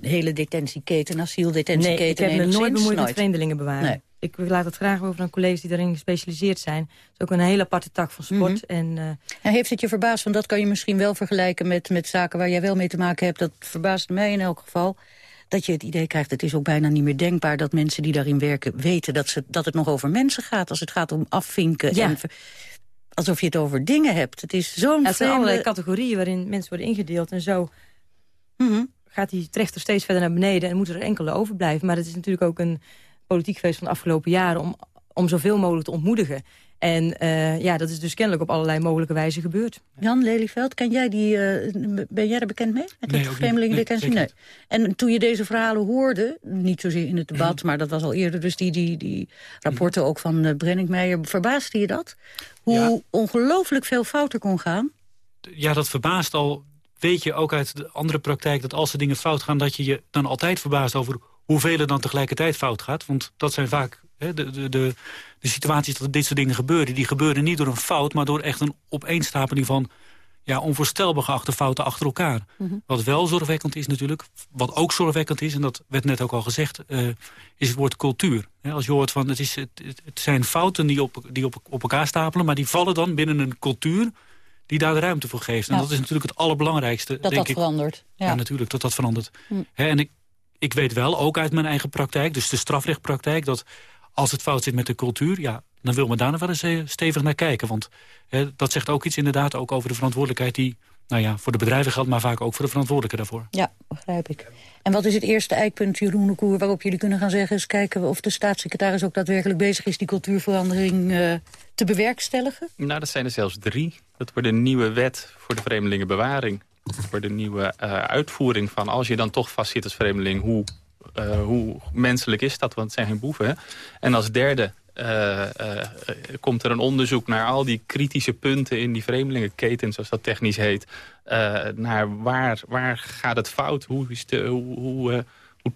hele detentieketen, asieldetentieketen? Nee, ik heb me nooit bemoeid met vreemdelingenbewaring. Nee ik laat het graag over aan collega's die daarin gespecialiseerd zijn. Het is ook een hele aparte tak van sport. Mhm. en, uh... en, heeft het je verbaasd? Want dat kan je misschien wel vergelijken met, met zaken waar jij wel mee te maken hebt. Dat verbaast mij in elk geval. Dat je het idee krijgt, het is ook bijna niet meer denkbaar... dat mensen die daarin werken weten dat, ze, dat het nog over mensen gaat. Als het gaat om afvinken. Ja. En alsof je het over dingen hebt. Het is zo'n Het zijn allerlei categorieën waarin mensen worden ingedeeld. En zo mhm. gaat die trechter steeds verder naar beneden... en moeten er enkele overblijven. Maar het is natuurlijk ook een politiek geweest van de afgelopen jaren... om, om zoveel mogelijk te ontmoedigen. En uh, ja, dat is dus kennelijk op allerlei mogelijke wijze gebeurd. Jan Lelyveld, ken jij die, uh, ben jij er bekend mee? Met nee, vreemdelingendetentie? Nee, nee. En toen je deze verhalen hoorde, niet zozeer in het debat... maar dat was al eerder, dus die, die, die rapporten ook van uh, Brenningmeijer... verbaasde je dat? Hoe ongelooflijk veel fouten kon gaan? Ja, dat verbaast al. Weet je ook uit de andere praktijk dat als er dingen fout gaan... dat je je dan altijd verbaast over hoeveel er dan tegelijkertijd fout gaat. Want dat zijn vaak hè, de, de, de, de, situaties dat dit soort dingen gebeuren. Die gebeuren niet door een fout, maar door echt een opeenstapeling van ja, onvoorstelbaar geachte fouten achter elkaar. Mhm. Wat wel zorgwekkend is natuurlijk, wat ook zorgwekkend is... en dat werd net ook al gezegd, uh, is het woord cultuur. als je hoort van, het, is, het, het, zijn fouten die, op, die op, op elkaar stapelen... maar die vallen dan binnen een cultuur die daar de ruimte voor geeft. En dat is natuurlijk het allerbelangrijkste, dat denk dat verandert. Ja. natuurlijk, dat dat verandert. Hm. en ik, ik weet wel, ook uit mijn eigen praktijk, dus de strafrechtpraktijk... dat als het fout zit met de cultuur, ja, dan wil men daar nog wel eens eh, stevig naar kijken. Want hè, dat zegt ook iets inderdaad ook over de verantwoordelijkheid... die nou ja, voor de bedrijven geldt, maar vaak ook voor de verantwoordelijke daarvoor. Ja, begrijp ik. En wat is het eerste eikpunt, Jeroen de Koer, waarop jullie kunnen gaan zeggen... is kijken of de staatssecretaris ook daadwerkelijk bezig is... die cultuurverandering uh, te bewerkstelligen? Nou, dat zijn er zelfs drie. Dat wordt een nieuwe wet voor de vreemdelingenbewaring voor de nieuwe uh, uitvoering van... als je dan toch vastzit als vreemdeling, hoe, uh, hoe menselijk is dat? Want het zijn geen boeven. En als derde uh, komt er een onderzoek naar al die kritische punten in die vreemdelingenketen, zoals dat technisch heet. naar waar, waar gaat het fout? Hoe, is de, hoe, hoe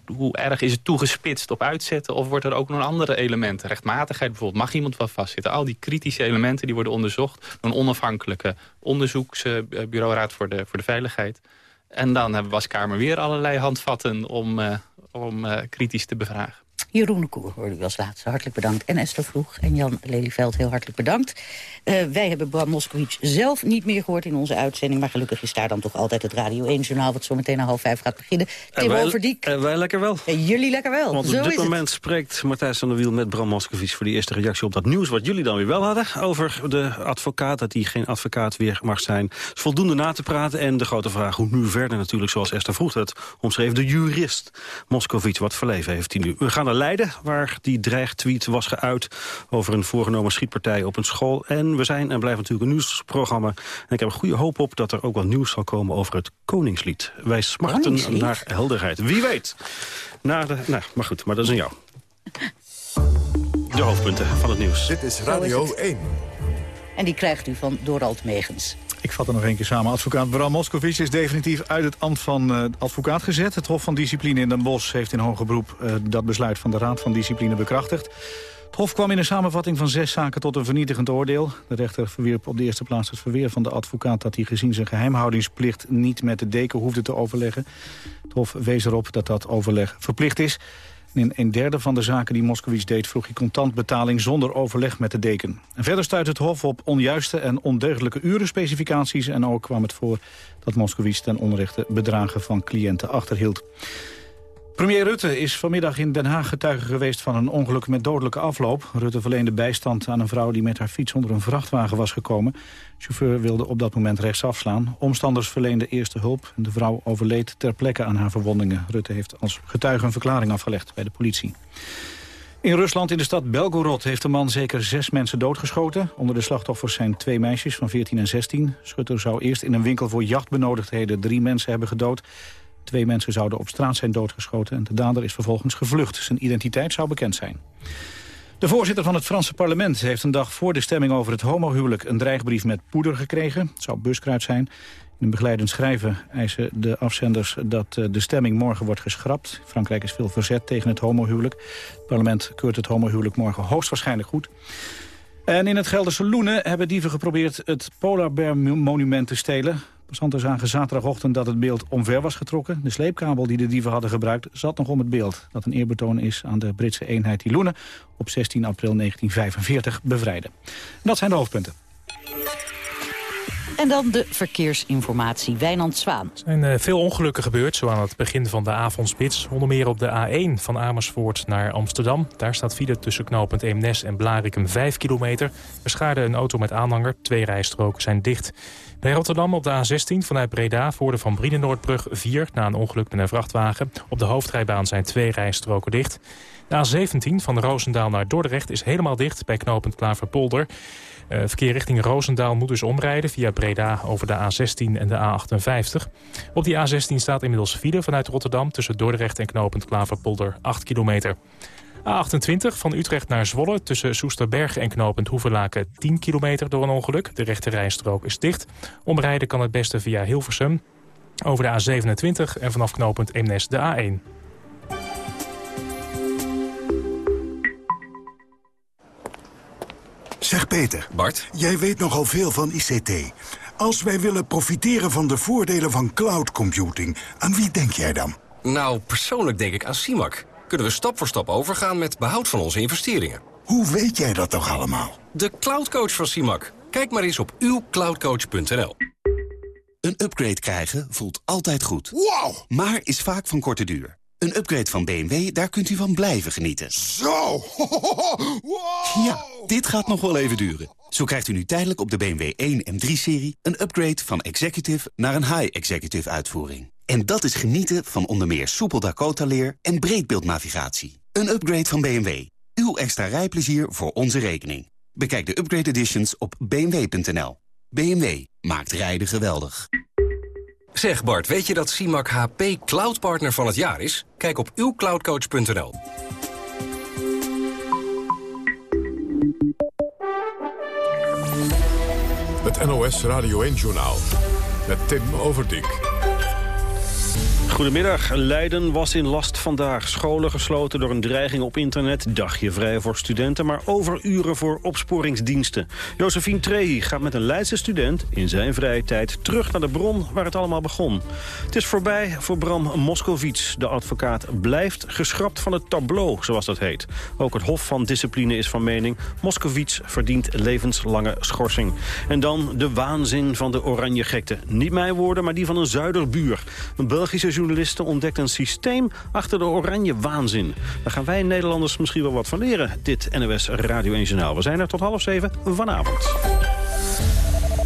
hoe, erg is het toegespitst op uitzetten? Of wordt er ook nog andere elementen? Rechtmatigheid bijvoorbeeld. Mag iemand wel vastzitten? Al die kritische elementen die worden onderzocht... door een onafhankelijke onderzoeksbureau Raad voor de, voor de Veiligheid. En dan hebben als Kamer weer allerlei handvatten om, uh, om uh, kritisch te bevragen. Jeroen de Koer hoorde u als laatste. Hartelijk bedankt. En Esther Vroeg en Jan Lelyveld heel hartelijk bedankt. Uh, wij hebben Bram Moskowitz zelf niet meer gehoord in onze uitzending... maar gelukkig is daar dan toch altijd het Radio 1-journaal... wat zo meteen naar half vijf gaat beginnen. Tim en Overdiek. En wij lekker wel. En jullie lekker wel. Want op dit moment spreekt Martijn van der Wiel met Bram Moskowitz... voor die eerste reactie op dat nieuws wat jullie dan weer wel hadden... over de advocaat, dat hij geen advocaat weer mag zijn. is voldoende na te praten en de grote vraag hoe nu verder natuurlijk... zoals Esther vroeg het omschreef, de jurist Moskowitz. Wat voor leven heeft hij nu? We gaan er Leiden... waar die dreigtweet was geuit over een voorgenomen schietpartij op een school. En we zijn en blijven natuurlijk een nieuwsprogramma. En ik heb een goede hoop op dat er ook wat nieuws zal komen over het Koningslied. Wij smachten naar helderheid. Wie weet. Na de, nou, maar goed, maar dat is aan jou. De hoofdpunten van het nieuws. Dit is Radio 1. En die krijgt u van Dorald Megens. Ik vat er nog een keer samen. Advocaat Bram Moscovici is definitief uit het ambt van uh, advocaat gezet. Het Hof van Discipline in Den Bosch heeft in hoger beroep uh, dat besluit van de Raad van Discipline bekrachtigd. Het Hof kwam in een samenvatting van zes zaken tot een vernietigend oordeel. De rechter verwierp op de eerste plaats het verweer van de advocaat... dat hij gezien zijn geheimhoudingsplicht niet met de deken hoefde te overleggen. Het Hof wees erop dat dat overleg verplicht is. In een derde van de zaken die Moskowitz deed... vroeg hij contantbetaling zonder overleg met de deken. En verder stuit het Hof op onjuiste en ondeugdelijke urenspecificaties... en ook kwam het voor dat Moskowitz ten onrechte bedragen van cliënten achterhield. Premier Rutte is vanmiddag in Den Haag getuige geweest van een ongeluk met dodelijke afloop. Rutte verleende bijstand aan een vrouw die met haar fiets onder een vrachtwagen was gekomen. De chauffeur wilde op dat moment rechtsaf slaan. Omstanders verleenden eerste hulp de vrouw overleed ter plekke aan haar verwondingen. Rutte heeft als getuige een verklaring afgelegd bij de politie. In Rusland, in de stad Belgorod, heeft de man zeker zes mensen doodgeschoten. Onder de slachtoffers zijn twee meisjes van 14 en 16. Schutter zou eerst in een winkel voor jachtbenodigdheden drie mensen hebben gedood. Twee mensen zouden op straat zijn doodgeschoten en de dader is vervolgens gevlucht. Zijn identiteit zou bekend zijn. De voorzitter van het Franse parlement heeft een dag voor de stemming over het homohuwelijk een dreigbrief met poeder gekregen. Het zou buskruid zijn. In een begeleidend schrijven eisen de afzenders dat eh, de stemming morgen wordt geschrapt. Frankrijk is veel verzet tegen het homohuwelijk. Het parlement keurt het homohuwelijk morgen hoogstwaarschijnlijk goed. En in het Gelderse Loenen hebben dieven geprobeerd het Polar monument te stelen. Passanten zagen zaterdagochtend dat het beeld omver was getrokken. De sleepkabel die de dieven hadden gebruikt zat nog om het beeld. Dat een eerbetoon is aan de Britse eenheid die Loenen op 16 april 1945 bevrijdde. dat zijn de hoofdpunten. En dan de verkeersinformatie. Wijnand Zwaan. Er zijn uh, veel ongelukken gebeurd, zo aan het begin van de avondspits. Onder meer op de A1 van Amersfoort naar Amsterdam. Daar staat file tussen knooppunt Eemnes en Blarikum 5 kilometer. Er schaarde een auto met aanhanger. Twee rijstroken zijn dicht. Bij Rotterdam op de A16 vanuit Breda voor de Van Brienenoordbrug 4... na een ongeluk met een vrachtwagen. Op de hoofdrijbaan zijn twee rijstroken dicht. De A17 van Roosendaal naar Dordrecht is helemaal dicht bij knooppunt Klaverpolder. Uh, verkeer richting Roosendaal moet dus omrijden via Breda over de A16 en de A58. Op die A16 staat inmiddels file vanuit Rotterdam tussen Dordrecht en knooppunt Klaverpolder 8 kilometer. A28 van Utrecht naar Zwolle tussen Soesterberg en knooppunt Hoevelaken 10 kilometer door een ongeluk. De rechte rijstrook is dicht. Omrijden kan het beste via Hilversum over de A27 en vanaf knooppunt Eemnes de A1. Zeg Peter. Bart. Jij weet nogal veel van ICT. Als wij willen profiteren van de voordelen van cloud computing, aan wie denk jij dan? Nou, persoonlijk denk ik aan CIMAC. Kunnen we stap voor stap overgaan met behoud van onze investeringen. Hoe weet jij dat toch allemaal? De cloudcoach van CIMAC. Kijk maar eens op uwcloudcoach.nl. Een upgrade krijgen voelt altijd goed. Wow! Maar is vaak van korte duur. Een upgrade van BMW, daar kunt u van blijven genieten. Zo! *laughs* Wow! Ja, dit gaat nog wel even duren. Zo krijgt u nu tijdelijk op de BMW 1 en 3-serie... een upgrade van executive naar een high-executive uitvoering. En dat is genieten van onder meer soepel Dakota-leer en breedbeeldnavigatie. Een upgrade van BMW. Uw extra rijplezier voor onze rekening. Bekijk de upgrade editions op bmw.nl. BMW maakt rijden geweldig. Zeg Bart, weet je dat CIMAC HP Cloud Partner van het jaar is? Kijk op uwcloudcoach.nl. Het NOS Radio 1-journaal met Tim Overdijk. Goedemiddag. Leiden was in last vandaag. Scholen gesloten door een dreiging op internet. Dagje vrij voor studenten, maar overuren voor opsporingsdiensten. Josephine Trehi gaat met een Leidse student in zijn vrije tijd terug naar de bron waar het allemaal begon. Het is voorbij voor Bram Moskowitz. De advocaat blijft geschrapt van het tableau, zoals dat heet. Ook het Hof van Discipline is van mening. Moskowitz verdient levenslange schorsing. En dan de waanzin van de oranje gekte. Niet mijn woorden, maar die van een zuiderbuur. Een Belgische journalisten ontdekt een systeem achter de oranje waanzin. Daar gaan wij Nederlanders misschien wel wat van leren, dit NOS Radio 1 Journaal. We zijn er tot half zeven vanavond.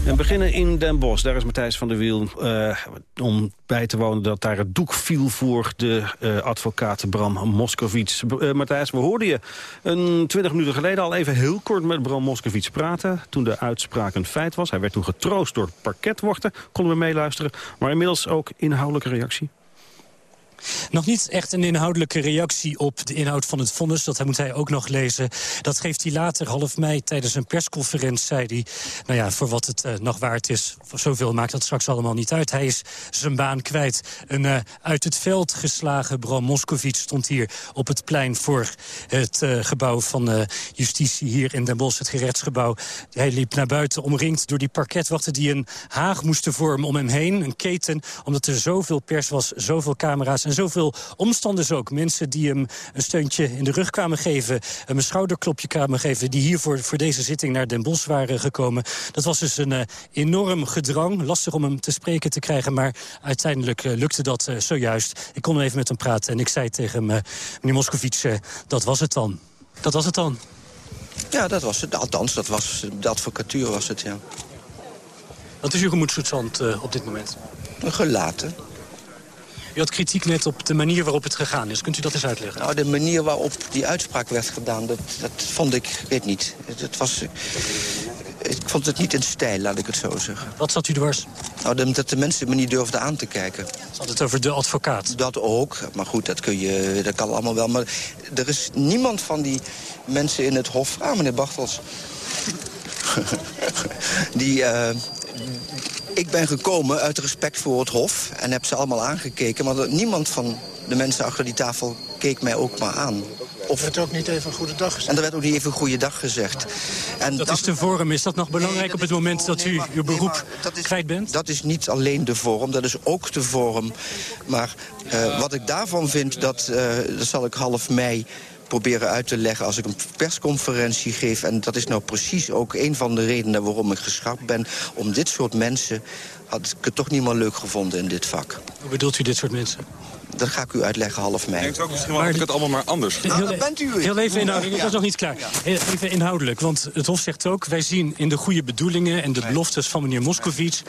We beginnen in Den Bosch. Daar is Matthijs van der Wiel uh, om bij te wonen dat daar het doek viel voor de uh, advocaat Bram Moskowitz. Uh, Matthijs, we hoorden je een twintig minuten geleden al even heel kort met Bram Moskowitz praten. Toen de uitspraak een feit was. Hij werd toen getroost door parketworten. Konden we meeluisteren. Maar inmiddels ook inhoudelijke reactie. Nog niet echt een inhoudelijke reactie op de inhoud van het vonnis. Dat moet hij ook nog lezen. Dat geeft hij later, half mei, tijdens een persconferentie, zei hij... nou ja, voor wat het uh, nog waard is, zoveel maakt dat straks allemaal niet uit. Hij is zijn baan kwijt. Een uh, uit het veld geslagen Bram Moskowitz stond hier op het plein... voor het uh, gebouw van justitie hier in Den Bosch, het gerechtsgebouw. Hij liep naar buiten, omringd door die parketwachten... die een haag moesten vormen om hem heen, een keten... omdat er zoveel pers was, zoveel camera's en zoveel omstanders ook. Mensen die hem een steuntje in de rug kwamen geven. Hem een schouderklopje kwamen geven. Die hier voor, voor deze zitting naar Den Bosch waren gekomen. Dat was dus een uh, enorm gedrang. Lastig om hem te spreken te krijgen. Maar uiteindelijk uh, lukte dat uh, zojuist. Ik kon even met hem praten. En ik zei tegen hem, meneer Moskovits, dat was het dan. Dat was het dan. Ja, dat was het. Althans, dat was, de advocatuur was het, ja. Wat is uw gemoedstoestand op dit moment? Gelaten. U had kritiek net op de manier waarop het gegaan is. Kunt u dat eens uitleggen? Nou, de manier waarop die uitspraak werd gedaan, dat, dat vond ik, weet niet. Het, het was, ik vond het niet in stijl, laat ik het zo zeggen. Wat zat u dwars? Nou, dat de mensen me niet durfden aan te kijken. Ze had het over de advocaat? Dat ook, maar goed, dat, kun je, dat kan allemaal wel. Maar er is niemand van die mensen in het hof... Ah, meneer Bartels. *laughs* die, uh, ik ben gekomen uit respect voor het Hof en heb ze allemaal aangekeken. Maar niemand van de mensen achter die tafel keek mij ook maar aan. Of... Er werd ook niet even een goede dag gezegd. En er werd ook niet even een goede dag gezegd. En dat, dat, is de vorm. Is dat nog belangrijk nee, dat op het moment dat u uw beroep nee, is, kwijt bent? Dat is niet alleen de vorm, dat is ook de vorm. Maar uh, wat ik daarvan vind, dat, uh, dat zal ik half mei proberen uit te leggen als ik een persconferentie geef. En dat is nou precies ook een van de redenen waarom ik geschrapt ben. Om dit soort mensen had ik het toch niet meer leuk gevonden in dit vak. Hoe bedoelt u dit soort mensen? Dat ga ik u uitleggen half mei. Denkt ook misschien wel dat ik het allemaal maar anders. Nou, dat bent u Heel even inhoudelijk, ik was nog niet klaar. Even inhoudelijk, want het Hof zegt ook... wij zien in de goede bedoelingen en de beloftes van meneer Moscovici...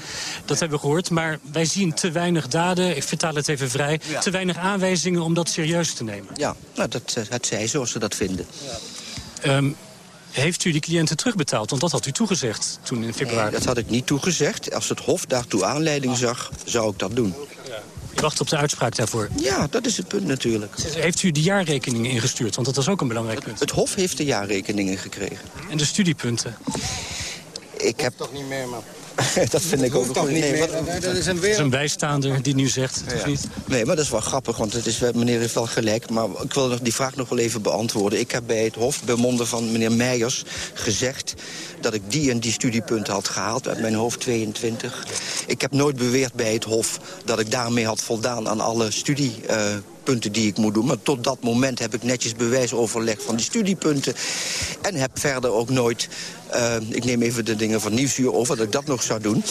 dat hebben we gehoord, maar wij zien te weinig daden... ik vertaal het even vrij, te weinig aanwijzingen om dat serieus te nemen. Ja, nou, dat, dat zij zoals ze dat vinden. Um, heeft u die cliënten terugbetaald? Want dat had u toegezegd toen in februari. Nee, dat had ik niet toegezegd. Als het Hof daartoe aanleiding zag, zou ik dat doen. U wacht op de uitspraak daarvoor? Ja, dat is het punt natuurlijk. Heeft u de jaarrekeningen ingestuurd? Want dat was ook een belangrijk punt. Het Hof heeft de jaarrekeningen gekregen. En de studiepunten? Ik heb... toch niet meer, man. *laughs* dat vind ik ook toch niet nee, meer. Wat, dat is een, is een bijstaander die nu zegt, ja. niet? Nee, maar dat is wel grappig, want het is, meneer heeft wel gelijk. Maar ik wil nog die vraag nog wel even beantwoorden. Ik heb bij het Hof, bij monden van meneer Meijers, gezegd... dat ik die en die studiepunten had gehaald uit mijn hoofd 22. Ik heb nooit beweerd bij het Hof dat ik daarmee had voldaan aan alle studiepunten die ik moet doen. Maar tot dat moment heb ik netjes bewijs overlegd van die studiepunten. En heb verder ook nooit uh, ik neem even de dingen van Nieuwsuur over, dat ik dat nog zou doen.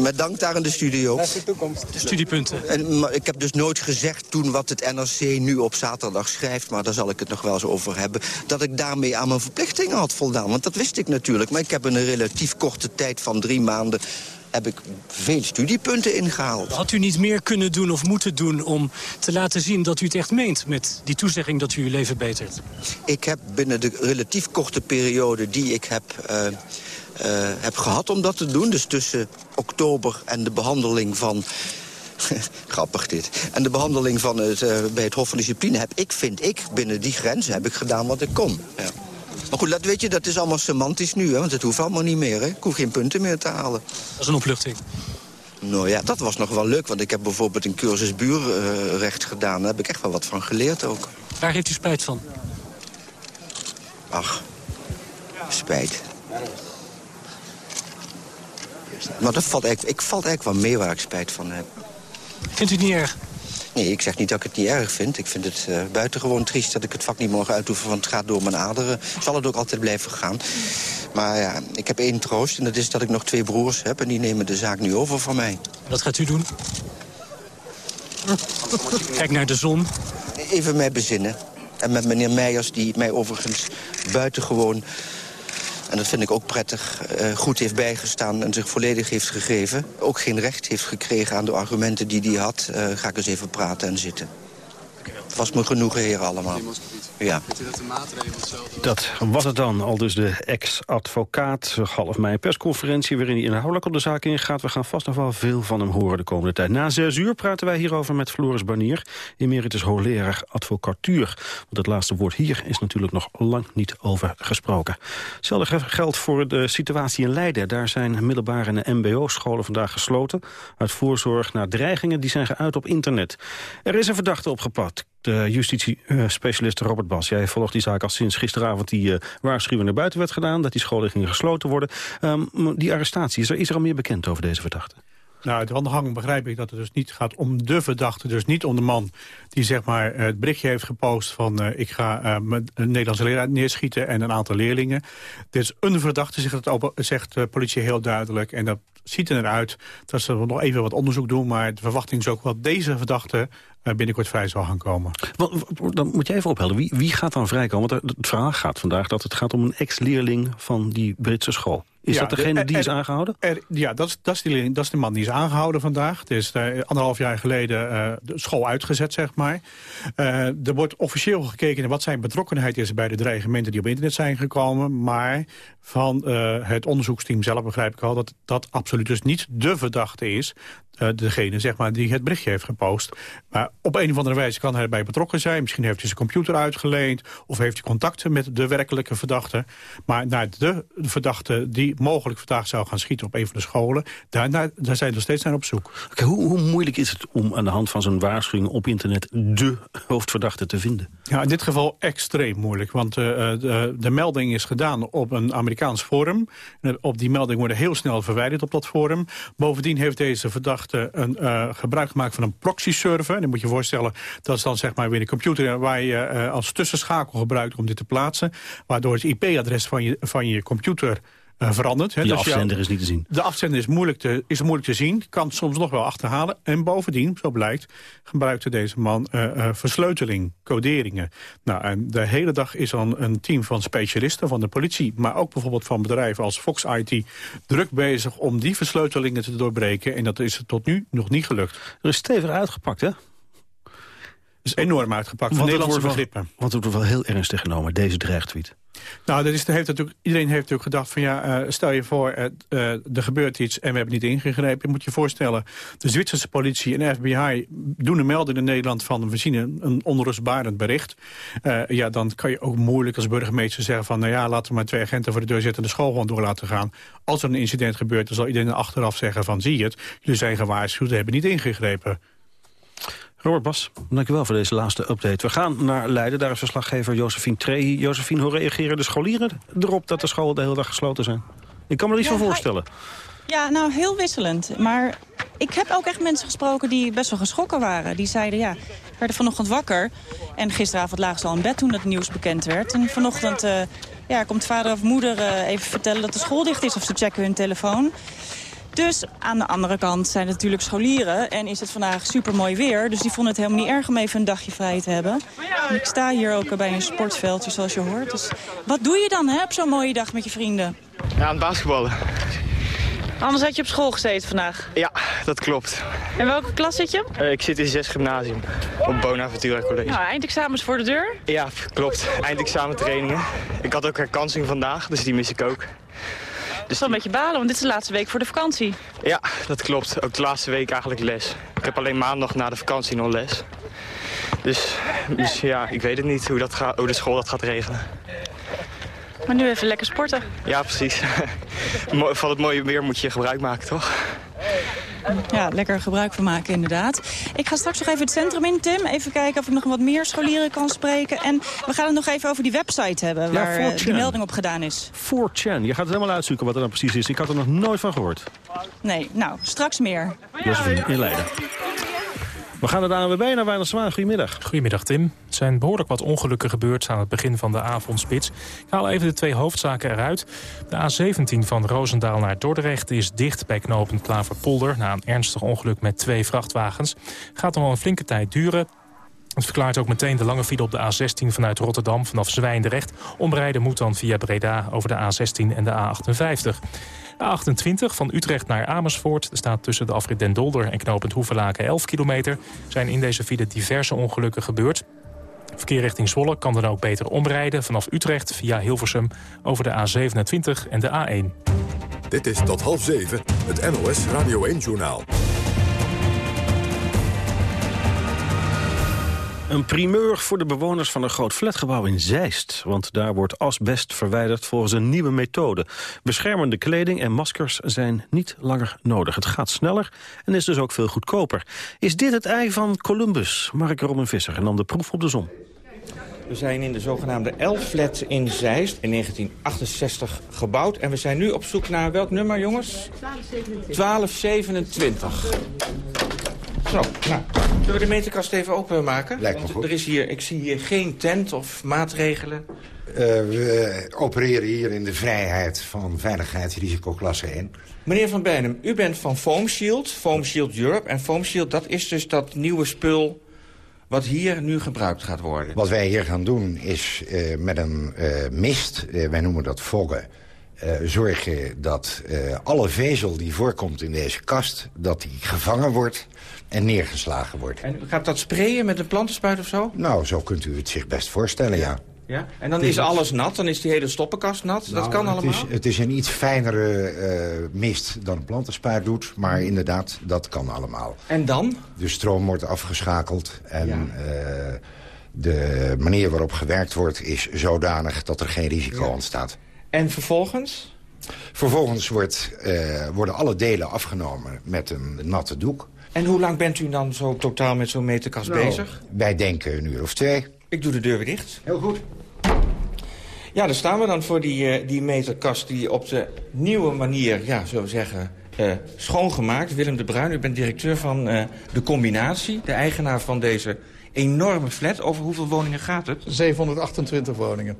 Met dank daar in de studio. Dat is de toekomst. De studiepunten. En, maar ik heb dus nooit gezegd toen wat het NRC nu op zaterdag schrijft... maar daar zal ik het nog wel eens over hebben... dat ik daarmee aan mijn verplichtingen had voldaan. Want dat wist ik natuurlijk. Maar ik heb in een relatief korte tijd van drie maanden heb ik veel studiepunten ingehaald. Had u niet meer kunnen doen of moeten doen om te laten zien dat u het echt meent... met die toezegging dat u uw leven betert? Ik heb binnen de relatief korte periode die ik heb... Uh, uh, heb gehad om dat te doen. Dus tussen oktober en de behandeling van... *laughs* Grappig dit. En de behandeling van het, uh, bij het Hof van Discipline heb ik, vind ik, binnen die grenzen heb ik gedaan wat ik kon. Ja. Maar goed, dat weet je, dat is allemaal semantisch nu, hè, want het hoeft allemaal niet meer. Hè. Ik hoef geen punten meer te halen. Dat is een opluchting. Nou ja, dat was nog wel leuk, want ik heb bijvoorbeeld een cursus buurrecht gedaan. Daar heb ik echt wel wat van geleerd ook. Waar heeft u spijt van? Ach, spijt. Maar dat valt eigenlijk, ik valt eigenlijk wel mee waar ik spijt van heb. Vindt u het niet erg? Nee, ik zeg niet dat ik het niet erg vind. Ik vind het uh, buitengewoon triest dat ik het vak niet mag uitoefenen... want het gaat door mijn aderen. Zal het ook altijd blijven gaan. Maar ja, ik heb één troost en dat is dat ik nog twee broers heb... en die nemen de zaak nu over van mij. Wat gaat u doen? Kijk naar de zon. Even mij bezinnen. En met meneer Meijers, die mij overigens buitengewoon en dat vind ik ook prettig, uh, goed heeft bijgestaan en zich volledig heeft gegeven. Ook geen recht heeft gekregen aan de argumenten die hij had. Uh, ga ik eens even praten en zitten. Was me genoegen, heren, allemaal. Ja. Dat was het dan, al dus de ex-advocaat. Half mei persconferentie waarin hij inhoudelijk op de zaak ingaat. We gaan vast nog wel veel van hem horen de komende tijd. Na zes uur praten wij hierover met Floris Barnier, emeritus hoogleraar advocatuur. Want het laatste woord hier is natuurlijk nog lang niet over gesproken. Hetzelfde geldt voor de situatie in Leiden. Daar zijn middelbare en mbo-scholen vandaag gesloten. Uit voorzorg naar dreigingen die zijn geuit op internet. Er is een verdachte opgepakt de justitie-specialist Robert Bas. Jij volgt die zaak al sinds gisteravond die uh, waarschuwing naar buiten werd gedaan... dat die scholen gingen gesloten worden. Um, die arrestatie, is er, is er al meer bekend over deze verdachte? Nou, uit de begrijp ik dat het dus niet gaat om de verdachte. Dus niet om de man die zeg maar het berichtje heeft gepost van... Uh, ik ga uh, een Nederlandse leraar neerschieten en een aantal leerlingen. Dit is een verdachte, zegt, zegt de politie heel duidelijk. En dat ziet eruit dat ze nog even wat onderzoek doen. Maar de verwachting is ook wel deze verdachte binnenkort vrij zal gaan komen. Dan moet je even ophelden. Wie, wie gaat dan vrijkomen? Want het verhaal gaat vandaag dat het gaat om een ex-leerling van die Britse school. Is dat degene die is aangehouden? ja, dat is, dat, is die, dat is de man die is aangehouden vandaag. Het is uh, anderhalf jaar geleden uh, de school uitgezet, zeg maar. Uh, er wordt officieel gekeken naar wat zijn betrokkenheid is... bij de dreigementen die op internet zijn gekomen. Maar van het onderzoeksteam zelf begrijp ik al... dat dat absoluut dus niet de verdachte is. Degene zeg maar, die het berichtje heeft gepost. Maar op een of andere wijze kan hij erbij betrokken zijn. Misschien heeft hij zijn computer uitgeleend... of heeft hij contacten met de werkelijke verdachte. Maar naar de verdachte die mogelijk vandaag zou gaan schieten op een van de scholen. Daar, zijn we nog steeds naar op zoek. hoe, hoe, moeilijk is het om aan de hand van zo'n waarschuwing op internet de hoofdverdachte te vinden? Ja, in dit geval extreem moeilijk. Want uh, de, de, melding is gedaan op een Amerikaans forum. op die melding worden heel snel verwijderd op dat forum. Bovendien heeft deze verdachte een, uh, gebruik gemaakt van een proxy-server. Dan moet je voorstellen, dat is dan zeg maar weer een computer... waar je als tussenschakel gebruikt om dit te plaatsen. Waardoor het IP-adres van je, van je computer uh, veranderd. Hè. De dus afzender is niet te zien. De afzender is moeilijk te, is moeilijk te zien, kan soms nog wel achterhalen. En bovendien, zo blijkt, gebruikte deze man uh, uh, versleuteling, coderingen. Nou, en de hele dag is dan een team van specialisten van de politie... maar ook bijvoorbeeld van bedrijven als Fox IT... druk bezig om die versleutelingen te doorbreken. En dat is tot nu nog niet gelukt. Er is stevig uitgepakt, hè? is enorm uitgepakt, van Nederlandse begrippen. Want het wordt wel heel ernstig genomen, deze dreigtweet. Nou, dat is, heeft natuurlijk, iedereen heeft natuurlijk gedacht van ja, uh, stel je voor, uh, uh, er gebeurt iets en we hebben niet ingegrepen. Je moet je voorstellen, de Zwitserse politie en FBI doen een melding in Nederland van we zien een, een onrustbarend bericht. ja, dan kan je ook moeilijk als burgemeester zeggen van nou ja, laten we maar twee agenten voor de deur zetten en de school gewoon door laten gaan. Als er een incident gebeurt, dan zal iedereen achteraf zeggen van zie je het, jullie zijn gewaarschuwd, we hebben niet ingegrepen. Robert Bas, dank u wel voor deze laatste update. We gaan naar Leiden, daar is verslaggever Josephine Trehi. Josephine, hoe reageren de scholieren erop dat de scholen de hele dag gesloten zijn? Ik kan me er iets van voorstellen. Ja, nou, heel wisselend. Maar ik heb ook echt mensen gesproken die best wel geschrokken waren. Die zeiden, ja, werden vanochtend wakker. En gisteravond lagen ze al in bed toen het nieuws bekend werd. En vanochtend uh, ja, komt vader of moeder uh, even vertellen dat de school dicht is... of ze checken hun telefoon. Dus aan de andere kant zijn het natuurlijk scholieren. En is het vandaag super mooi weer. Dus die vonden het helemaal niet erg om even een dagje vrij te hebben. ik sta hier ook bij een sportveldje zoals je hoort. Dus wat doe je dan hè, op zo'n mooie dag met je vrienden? Ja, aan het basketballen. Anders had je op school gezeten vandaag? Ja, dat klopt. En welke klas zit je? Uh, ik zit in 6 gymnasium op Bonaventura College. Nou, eindexamens voor de deur? Ja, klopt. Eindexamen trainingen. Ik had ook herkansing vandaag, dus die mis ik ook. Dus wel een beetje balen, want dit is de laatste week voor de vakantie. Ja, dat klopt. Ook de laatste week eigenlijk les. Ik heb alleen maandag na de vakantie nog les. Dus, dus ja, ik weet het niet hoe, dat gaat, hoe de school dat gaat regelen. Maar nu even lekker sporten. Ja, precies. *laughs* Van het mooie weer moet je gebruik maken, toch? Ja, lekker gebruik van maken inderdaad. Ik ga straks nog even het centrum in, Tim. Even kijken of ik nog wat meer scholieren kan spreken. En we gaan het nog even over die website hebben waar ja, die melding op gedaan is. 4chan. Je gaat het helemaal uitzoeken wat er dan precies is. Ik had er nog nooit van gehoord. Nee, nou, straks meer. Josephine in Leiden. We gaan naar de ANWB naar Wijnand Zwaan. Goedemiddag. Goedemiddag, Tim. Er zijn behoorlijk wat ongelukken gebeurd aan het begin van de avondspits. Ik haal even de twee hoofdzaken eruit. De A17 van Roosendaal naar Dordrecht is dicht bij knooppunt Klaverpolder... na een ernstig ongeluk met twee vrachtwagens. Gaat nog wel een flinke tijd duren. Het verklaart ook meteen de lange file op de A16 vanuit Rotterdam vanaf Zwijndrecht. Omrijden moet dan via Breda over de A16 en de A58. A28 van Utrecht naar Amersfoort staat tussen de afrit Den Dolder en knooppunt Hoevelaken 11 kilometer. Zijn in deze file diverse ongelukken gebeurd. Verkeer richting Zwolle kan dan ook beter omrijden vanaf Utrecht via Hilversum over de A27 en de A1. Dit is tot half zeven het NOS Radio 1-journaal. Een primeur voor de bewoners van een groot flatgebouw in Zeist. Want daar wordt asbest verwijderd volgens een nieuwe methode. Beschermende kleding en maskers zijn niet langer nodig. Het gaat sneller en is dus ook veel goedkoper. Is dit het ei van Columbus? Mark Robin Visser nam de proef op de som. We zijn in de zogenaamde L-flat in Zeist in 1968 gebouwd. En we zijn nu op zoek naar welk nummer, jongens? 1227. 1227. Zo, nou, zullen we de meterkast even openmaken? Lijkt me goed. Er is hier, ik zie hier geen tent of maatregelen. Uh, we opereren hier in de vrijheid van veiligheidsrisicoklasse 1. Meneer Van Bijnem, u bent van Foam Shield, Foam Shield Europe. En Foam Shield, dat is dus dat nieuwe spul wat hier nu gebruikt gaat worden. Wat wij hier gaan doen is uh, met een uh, mist, wij noemen dat foggen... zorgen dat alle vezel die voorkomt in deze kast... dat die gevangen wordt en neergeslagen wordt. En gaat dat sprayen met een plantenspuit of zo? Nou, zo kunt u het zich best voorstellen, ja. Ja? En dan is alles nat, dan is die hele stoppenkast nat? Nou, dat kan het allemaal? Is, het is een iets fijnere uh, mist dan een plantenspuit doet. Maar inderdaad, dat kan allemaal. En dan? De stroom wordt afgeschakeld. En ja. uh, de manier waarop gewerkt wordt is zodanig dat er geen risico ja. ontstaat. En vervolgens? Vervolgens wordt, uh, worden alle delen afgenomen met een natte doek. En hoe lang bent u dan zo totaal met zo'n meterkast nou, bezig? Wij denken een uur of twee. Ik doe de deur weer dicht. Heel goed. Ja, daar staan we dan voor die, uh, die meterkast die op de nieuwe manier, ja, zullen we zeggen, uh, schoongemaakt. Willem de Bruin, u bent directeur van uh, de Combinatie, de eigenaar van deze enorme flat. Over hoeveel woningen gaat het? 728 woningen.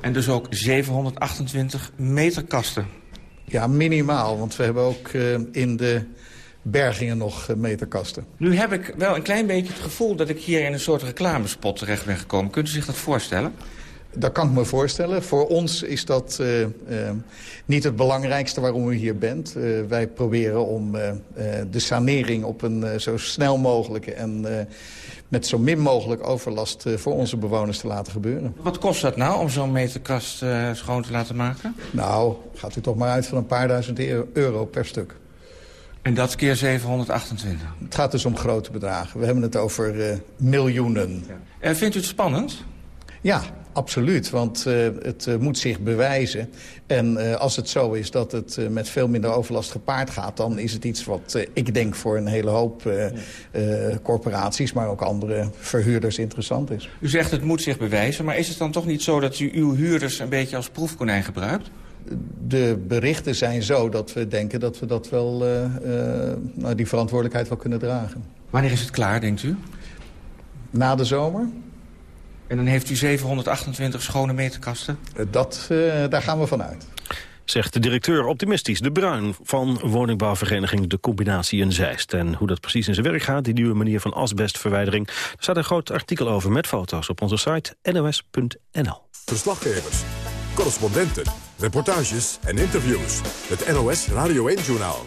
En dus ook 728 meterkasten. Ja, minimaal, want we hebben ook in de bergingen nog meterkasten. Nu heb ik wel een klein beetje het gevoel dat ik hier in een soort reclamespot terecht ben gekomen. Kunt u zich dat voorstellen? Dat kan ik me voorstellen. Voor ons is dat uh, uh, niet het belangrijkste waarom u hier bent. Uh, wij proberen om de sanering op een zo snel mogelijke en met zo min mogelijk overlast voor onze bewoners te laten gebeuren. Wat kost dat nou om zo'n meterkast schoon te laten maken? Nou, gaat u toch maar uit van een paar duizend euro per stuk. En dat keer 728? Het gaat dus om grote bedragen. We hebben het over uh, miljoenen. Ja. En vindt u het spannend? Ja, absoluut. Want uh, het moet zich bewijzen. En als het zo is dat het met veel minder overlast gepaard gaat... dan is het iets wat ik denk voor een hele hoop corporaties... maar ook andere verhuurders interessant is. U zegt het moet zich bewijzen. Maar is het dan toch niet zo dat u uw huurders een beetje als proefkonijn gebruikt? De berichten zijn zo dat we denken dat we dat wel, uh, uh, nou, die verantwoordelijkheid wel kunnen dragen. Wanneer is het klaar, denkt u? Na de zomer. En dan heeft u 728 schone meterkasten? Dat, uh, daar gaan we vanuit. Zegt de directeur optimistisch De Bruin van woningbouwvereniging De Combinatie in Zeist. En hoe dat precies in zijn werk gaat, die nieuwe manier van asbestverwijdering... er staat een groot artikel over met foto's op onze site nos.nl. Verslaggevers, correspondenten, reportages en interviews. Het NOS Radio 1-journaal.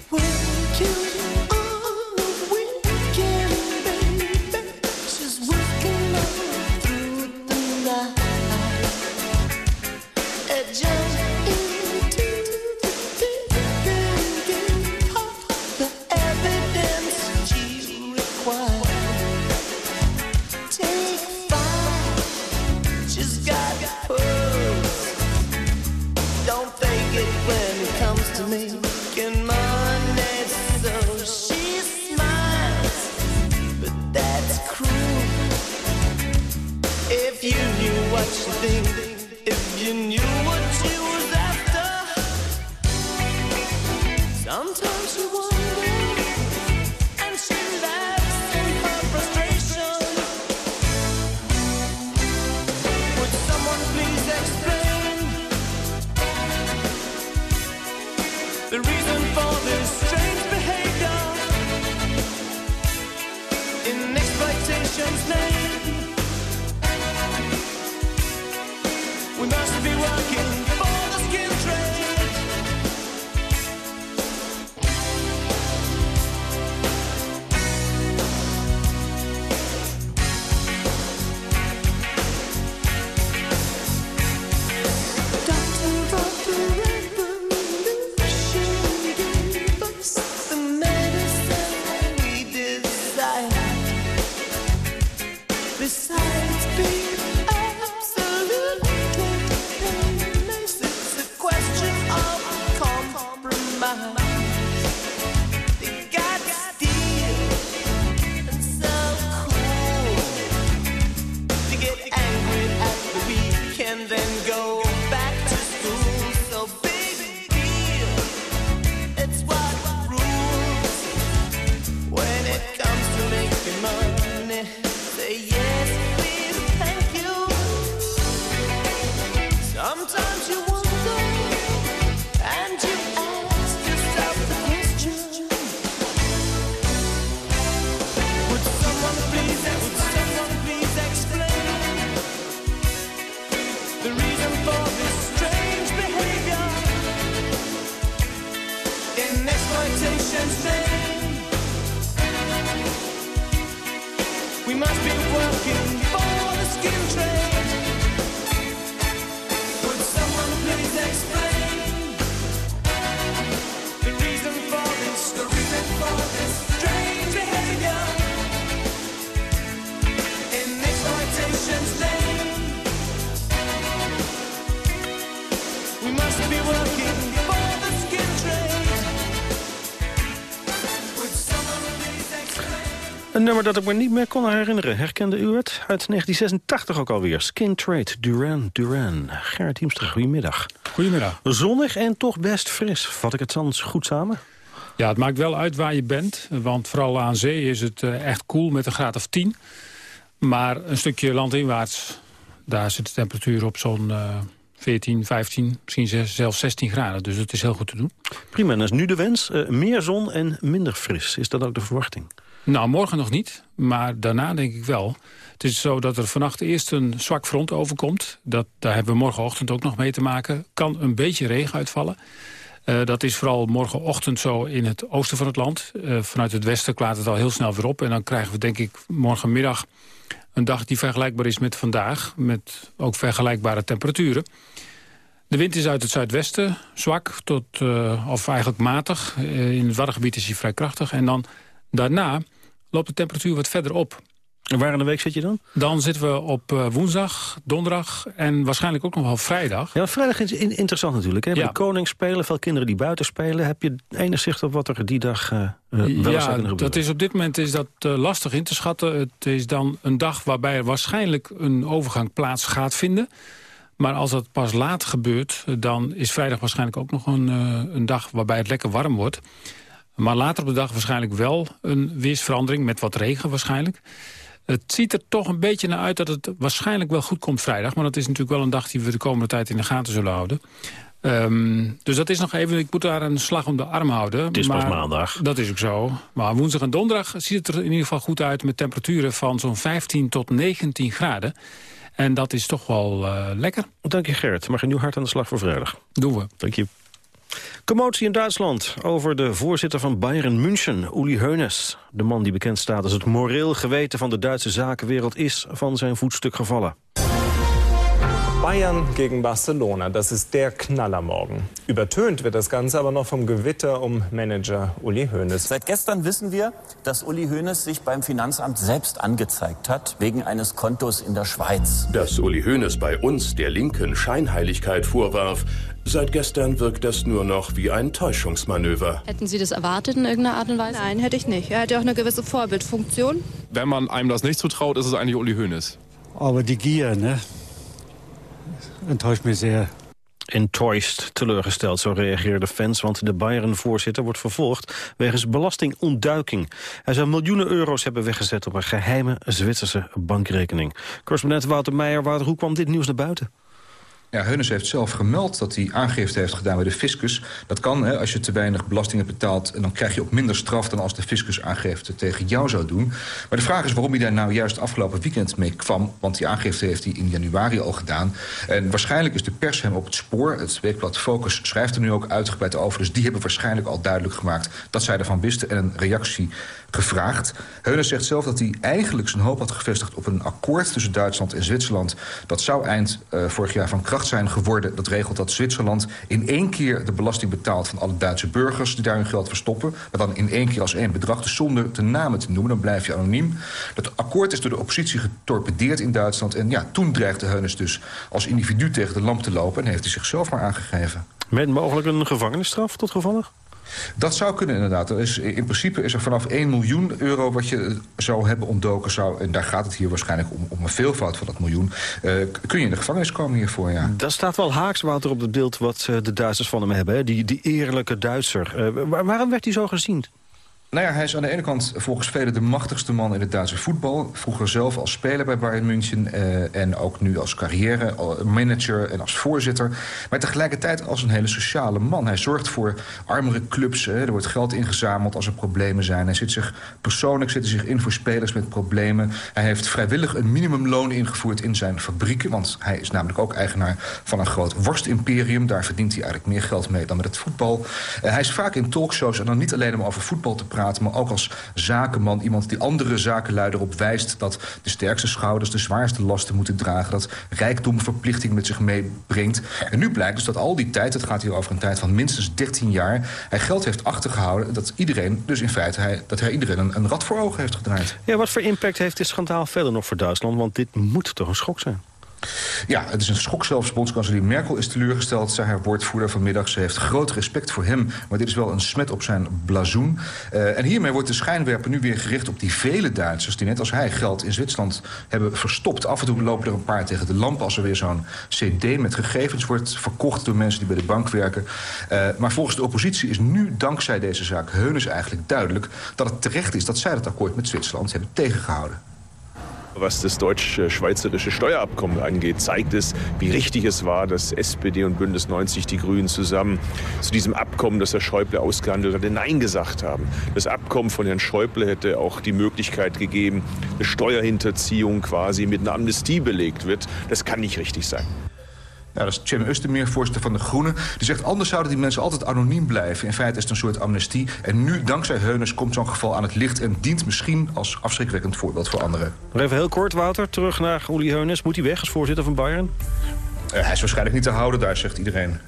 Nummer dat ik me niet meer kon herinneren. Herkende u het? Uit 1986 ook alweer. Skin Trade, Duran Duran. Gerrit Hiemstra, goedemiddag. Goedemiddag. Zonnig en toch best fris. Vat ik het dan goed samen? Ja, het maakt wel uit waar je bent. Want vooral aan zee is het eh, echt koel met een graad of 10. Maar een stukje landinwaarts, daar zit de temperatuur op zo'n eh 14, 15, misschien zes- zelfs 16 graden. Dus het is heel goed te doen. Prima, en dat is nu de wens. eh, meer zon en minder fris. Is dat ook de verwachting? Nou, morgen nog niet, maar daarna denk ik wel. Het is zo dat er vannacht eerst een zwak front overkomt. Dat, daar hebben we morgenochtend ook nog mee te maken. Kan een beetje regen uitvallen. Eh, dat is vooral morgenochtend zo in het oosten van het land. Eh, vanuit het westen klaart het al heel snel weer op. En dan krijgen we denk ik morgenmiddag een dag die vergelijkbaar is met vandaag. Met ook vergelijkbare temperaturen. De wind is uit het zuidwesten, zwak tot, eh, of eigenlijk matig. In het Waddengebied is hij vrij krachtig. En dan daarna loopt de temperatuur wat verder op. En waar in de week zit je dan? Dan zitten we op eh, woensdag, donderdag en waarschijnlijk ook nog wel vrijdag. Ja, vrijdag is in- interessant natuurlijk. Hè? Ja. De koning spelen, veel kinderen die buiten spelen. Heb je enig zicht op wat er die dag eh, eh, wel zou ja, kunnen gebeuren? dat is op dit moment is dat lastig in te schatten. Het is dan een dag waarbij er waarschijnlijk een overgang plaats gaat vinden. Maar als dat pas laat gebeurt, dan is vrijdag waarschijnlijk ook nog een, een dag waarbij het lekker warm wordt. Maar later op de dag waarschijnlijk wel een weersverandering met wat regen waarschijnlijk. Het ziet er toch een beetje naar uit dat het waarschijnlijk wel goed komt vrijdag. Maar dat is natuurlijk wel een dag die we de komende tijd in de gaten zullen houden. Ehm, dus dat is nog even, ik moet daar een slag om de arm houden. Het is pas Maar maandag. Dat is ook zo. Maar woensdag en donderdag ziet het er in ieder geval goed uit... met temperaturen van zo'n 15 tot 19 graden. En dat is toch wel eh, lekker. Dank je Gerrit. Mag je nu hard aan de slag voor vrijdag? Doen we. Dank je. Commotie in Duitsland over de voorzitter van Bayern München, Uli Hoeneß. De man die bekend staat als het moreel geweten van de Duitse zakenwereld... is van zijn voetstuk gevallen. Bayern gegen Barcelona, das ist der Knaller morgen. Übertönt wird das Ganze aber noch vom Gewitter um Manager Uli Hoeneß. Seit gestern wissen wir, dass Uli Hoeneß sich beim Finanzamt selbst angezeigt hat, wegen eines Kontos in der Schweiz. Dass Uli Hoeneß bei uns der linken Scheinheiligkeit vorwarf, seit gestern wirkt das nur noch wie ein Täuschungsmanöver. Hätten Sie das erwartet in irgendeiner Art und Weise? Nein, hätte ich nicht. Er hat ja auch eine gewisse Vorbildfunktion. Wenn man einem das nicht zutraut, ist es eigentlich Uli Hoeneß. Aber die Gier, ne? Enttäuscht mich sehr. Enttäuscht, teleurgesteld, zo reageerden fans... want de Bayern-voorzitter wordt vervolgd wegens belastingontduiking. Hij zou miljoenen euro's hebben weggezet op een geheime Zwitserse bankrekening. Correspondent Wouter Meijer, Wouter, hoe kwam dit nieuws naar buiten? Ja, Heunis heeft zelf gemeld dat hij aangifte heeft gedaan bij de fiscus. Dat kan, hè, als je te weinig belasting hebt betaald... en dan krijg je ook minder straf dan als de fiscus aangifte tegen jou zou doen. Maar de vraag is waarom hij daar nou juist afgelopen weekend mee kwam. Want die aangifte heeft hij in januari al gedaan. En waarschijnlijk is de pers hem op het spoor. Het weekblad Focus schrijft er nu ook uitgebreid over. Dus die hebben waarschijnlijk al duidelijk gemaakt dat zij ervan wisten... en een reactie gevraagd. Heunis zegt zelf dat hij eigenlijk zijn hoop had gevestigd... op een akkoord tussen Duitsland en Zwitserland. Dat zou eind eh, vorig jaar van kracht zijn geworden. Dat regelt dat Zwitserland in één keer de belasting betaalt... van alle Duitse burgers die daar hun geld verstoppen. Maar dan in één keer als één bedrag, dus zonder de namen te noemen. Dan blijf je anoniem. Dat akkoord is door de oppositie getorpedeerd in Duitsland. En ja, toen dreigde Heunis dus als individu tegen de lamp te lopen... en heeft hij zichzelf maar aangegeven. Met mogelijk een gevangenisstraf tot gevolg? Dat zou kunnen inderdaad. Er is, in principe is er vanaf 1 miljoen euro wat je eh, zou hebben ontdoken... Zou, en daar gaat het hier waarschijnlijk om, om een veelvoud van dat miljoen... eh, kun je in de gevangenis komen hiervoor, ja. Daar staat wel haaks, Wouter, op het beeld wat eh, de Duitsers van hem hebben. Hè? Die, die eerlijke Duitser. Waar- waarom werd hij zo gezien? Nou ja, hij is aan de ene kant volgens velen de machtigste man in het Duitse voetbal. Vroeger zelf als speler bij Bayern München eh, en ook nu als carrière, manager en als voorzitter. Maar tegelijkertijd als een hele sociale man. Hij zorgt voor armere clubs, er wordt geld ingezameld als er problemen zijn. Hij zit zich persoonlijk zit zich in voor spelers met problemen. Hij heeft vrijwillig een minimumloon ingevoerd in zijn fabrieken. Want hij is namelijk ook eigenaar van een groot worstimperium. Daar verdient hij eigenlijk meer geld mee dan met het voetbal. Eh, hij is vaak in talkshows en dan niet alleen om over voetbal te praten... maar ook als zakenman. Iemand die andere zakenlui erop wijst... dat de sterkste schouders de zwaarste lasten moeten dragen. Dat rijkdom verplichting met zich meebrengt. En nu blijkt dus dat al die tijd, het gaat hier over een tijd van minstens 13 jaar... hij geld heeft achtergehouden dat iedereen, dus in feite... Hij, dat hij iedereen een, een rad voor ogen heeft gedraaid. Ja, wat voor impact heeft dit schandaal verder nog voor Duitsland? Want dit moet toch een schok zijn? Ja, het is een schok zelfs. Bondskanselier Merkel is teleurgesteld, zei haar woordvoerder vanmiddag. Ze heeft groot respect voor hem, maar dit is wel een smet op zijn blazoen. Uh, en hiermee wordt de schijnwerper nu weer gericht op die vele Duitsers... die net als hij geld in Zwitserland hebben verstopt. Af en toe lopen er een paar tegen de lamp als er weer zo'n cd met gegevens wordt verkocht... door mensen die bij de bank werken. Uh, maar volgens de oppositie is nu dankzij deze zaak Heunis eigenlijk duidelijk... dat het terecht is dat zij dat akkoord met Zwitserland hebben tegengehouden. Was das deutsch-schweizerische Steuerabkommen angeht, zeigt es, wie richtig es war, dass SPD und Bündnis 90 die Grünen zusammen zu diesem Abkommen, das Herr Schäuble ausgehandelt hatte, Nein gesagt haben. Das Abkommen von Herrn Schäuble hätte auch die Möglichkeit gegeben, eine Steuerhinterziehung quasi mit einer Amnestie belegt wird. Das kann nicht richtig sein. Nou, dat is Cem Östermeer, voorzitter van de Groenen. Die zegt, anders zouden die mensen altijd anoniem blijven. In feite is het een soort amnestie. En nu, dankzij Heuners, komt zo'n geval aan het licht... en dient misschien als afschrikwekkend voorbeeld voor anderen. Nog even heel kort, Wouter. Terug naar Uli Heunes. Moet hij weg als voorzitter van Bayern? Uh, hij is waarschijnlijk niet te houden, daar zegt iedereen.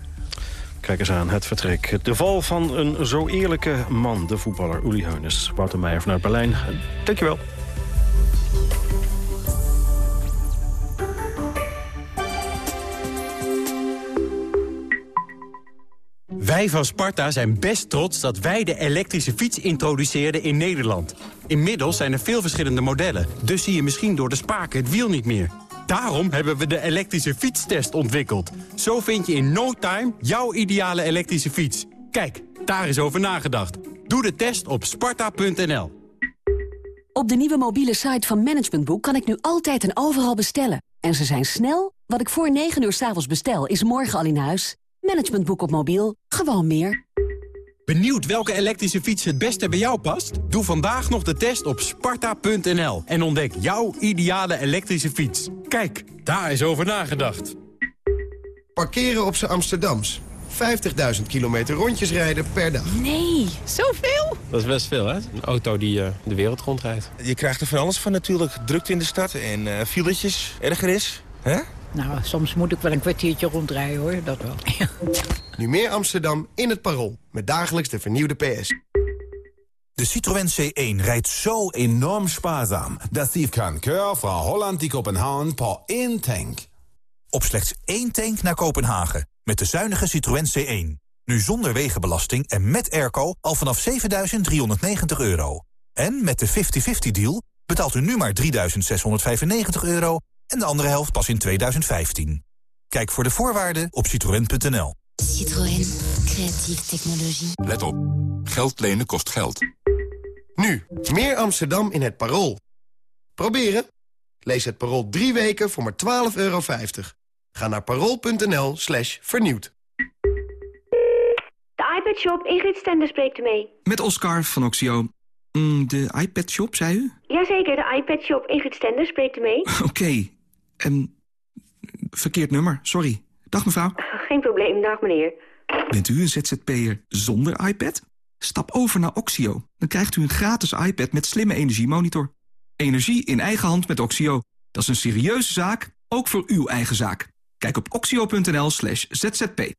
Kijk eens aan, het vertrek. De val van een zo eerlijke man, de voetballer Uli Heunes. Wouter Meijer vanuit Berlijn. Dankjewel. Wij van Sparta zijn best trots dat wij de elektrische fiets introduceerden in Nederland. Inmiddels zijn er veel verschillende modellen, dus zie je misschien door de spaken het wiel niet meer. Daarom hebben we de elektrische fietstest ontwikkeld. Zo vind je in no time jouw ideale elektrische fiets. Kijk, daar is over nagedacht. Doe de test op sparta.nl. Op de nieuwe mobiele site van Management Boek kan ik nu altijd en overal bestellen. En ze zijn snel. Wat ik voor 9 uur 's avonds bestel, is morgen al in huis. Managementboek op mobiel. Gewoon meer. Benieuwd welke elektrische fiets het beste bij jou past? Doe vandaag nog de test op sparta.nl en ontdek jouw ideale elektrische fiets. Kijk, daar is over nagedacht. Parkeren op zijn Amsterdams. 50.000 kilometer rondjes rijden per dag. Nee, zoveel? Dat is best veel, hè? Een auto die uh, de wereld rondrijdt. Je krijgt er van alles van natuurlijk. Drukte in de stad en uh, filetjes, erger is. hè? Nou, soms moet ik wel een kwartiertje rondrijden, hoor. Dat wel. Nu meer Amsterdam in het Parool. Met dagelijks de vernieuwde PS. De Citroën C1 rijdt zo enorm spaarzaam... dat die kan keur van Holland die Kopenhagen per één tank. Op slechts één tank naar Kopenhagen. Met de zuinige Citroën C1. Nu zonder wegenbelasting en met airco al vanaf 7.390 euro. En met de 50-50 deal betaalt u nu maar 3.695 euro en de andere helft pas in 2015. Kijk voor de voorwaarden op citroën.nl. Citroën. Creatieve technologie. Let op. Geld lenen kost geld. Nu, meer Amsterdam in het Parool. Proberen? Lees het Parool drie weken voor maar 12,50 euro. Ga naar parool.nl slash vernieuwd. De iPad Shop, Ingrid Stender spreekt mee. Met Oscar van Oxio. Mm, de iPad Shop, zei u? Jazeker, de iPad Shop, Ingrid Stender spreekt mee. *laughs* Oké. Okay. Um, verkeerd nummer, sorry. Dag mevrouw. Geen probleem, dag meneer. Bent u een ZZP'er zonder iPad? Stap over naar Oxio. Dan krijgt u een gratis iPad met slimme energiemonitor. Energie in eigen hand met Oxio. Dat is een serieuze zaak, ook voor uw eigen zaak. Kijk op oxio.nl slash zzp.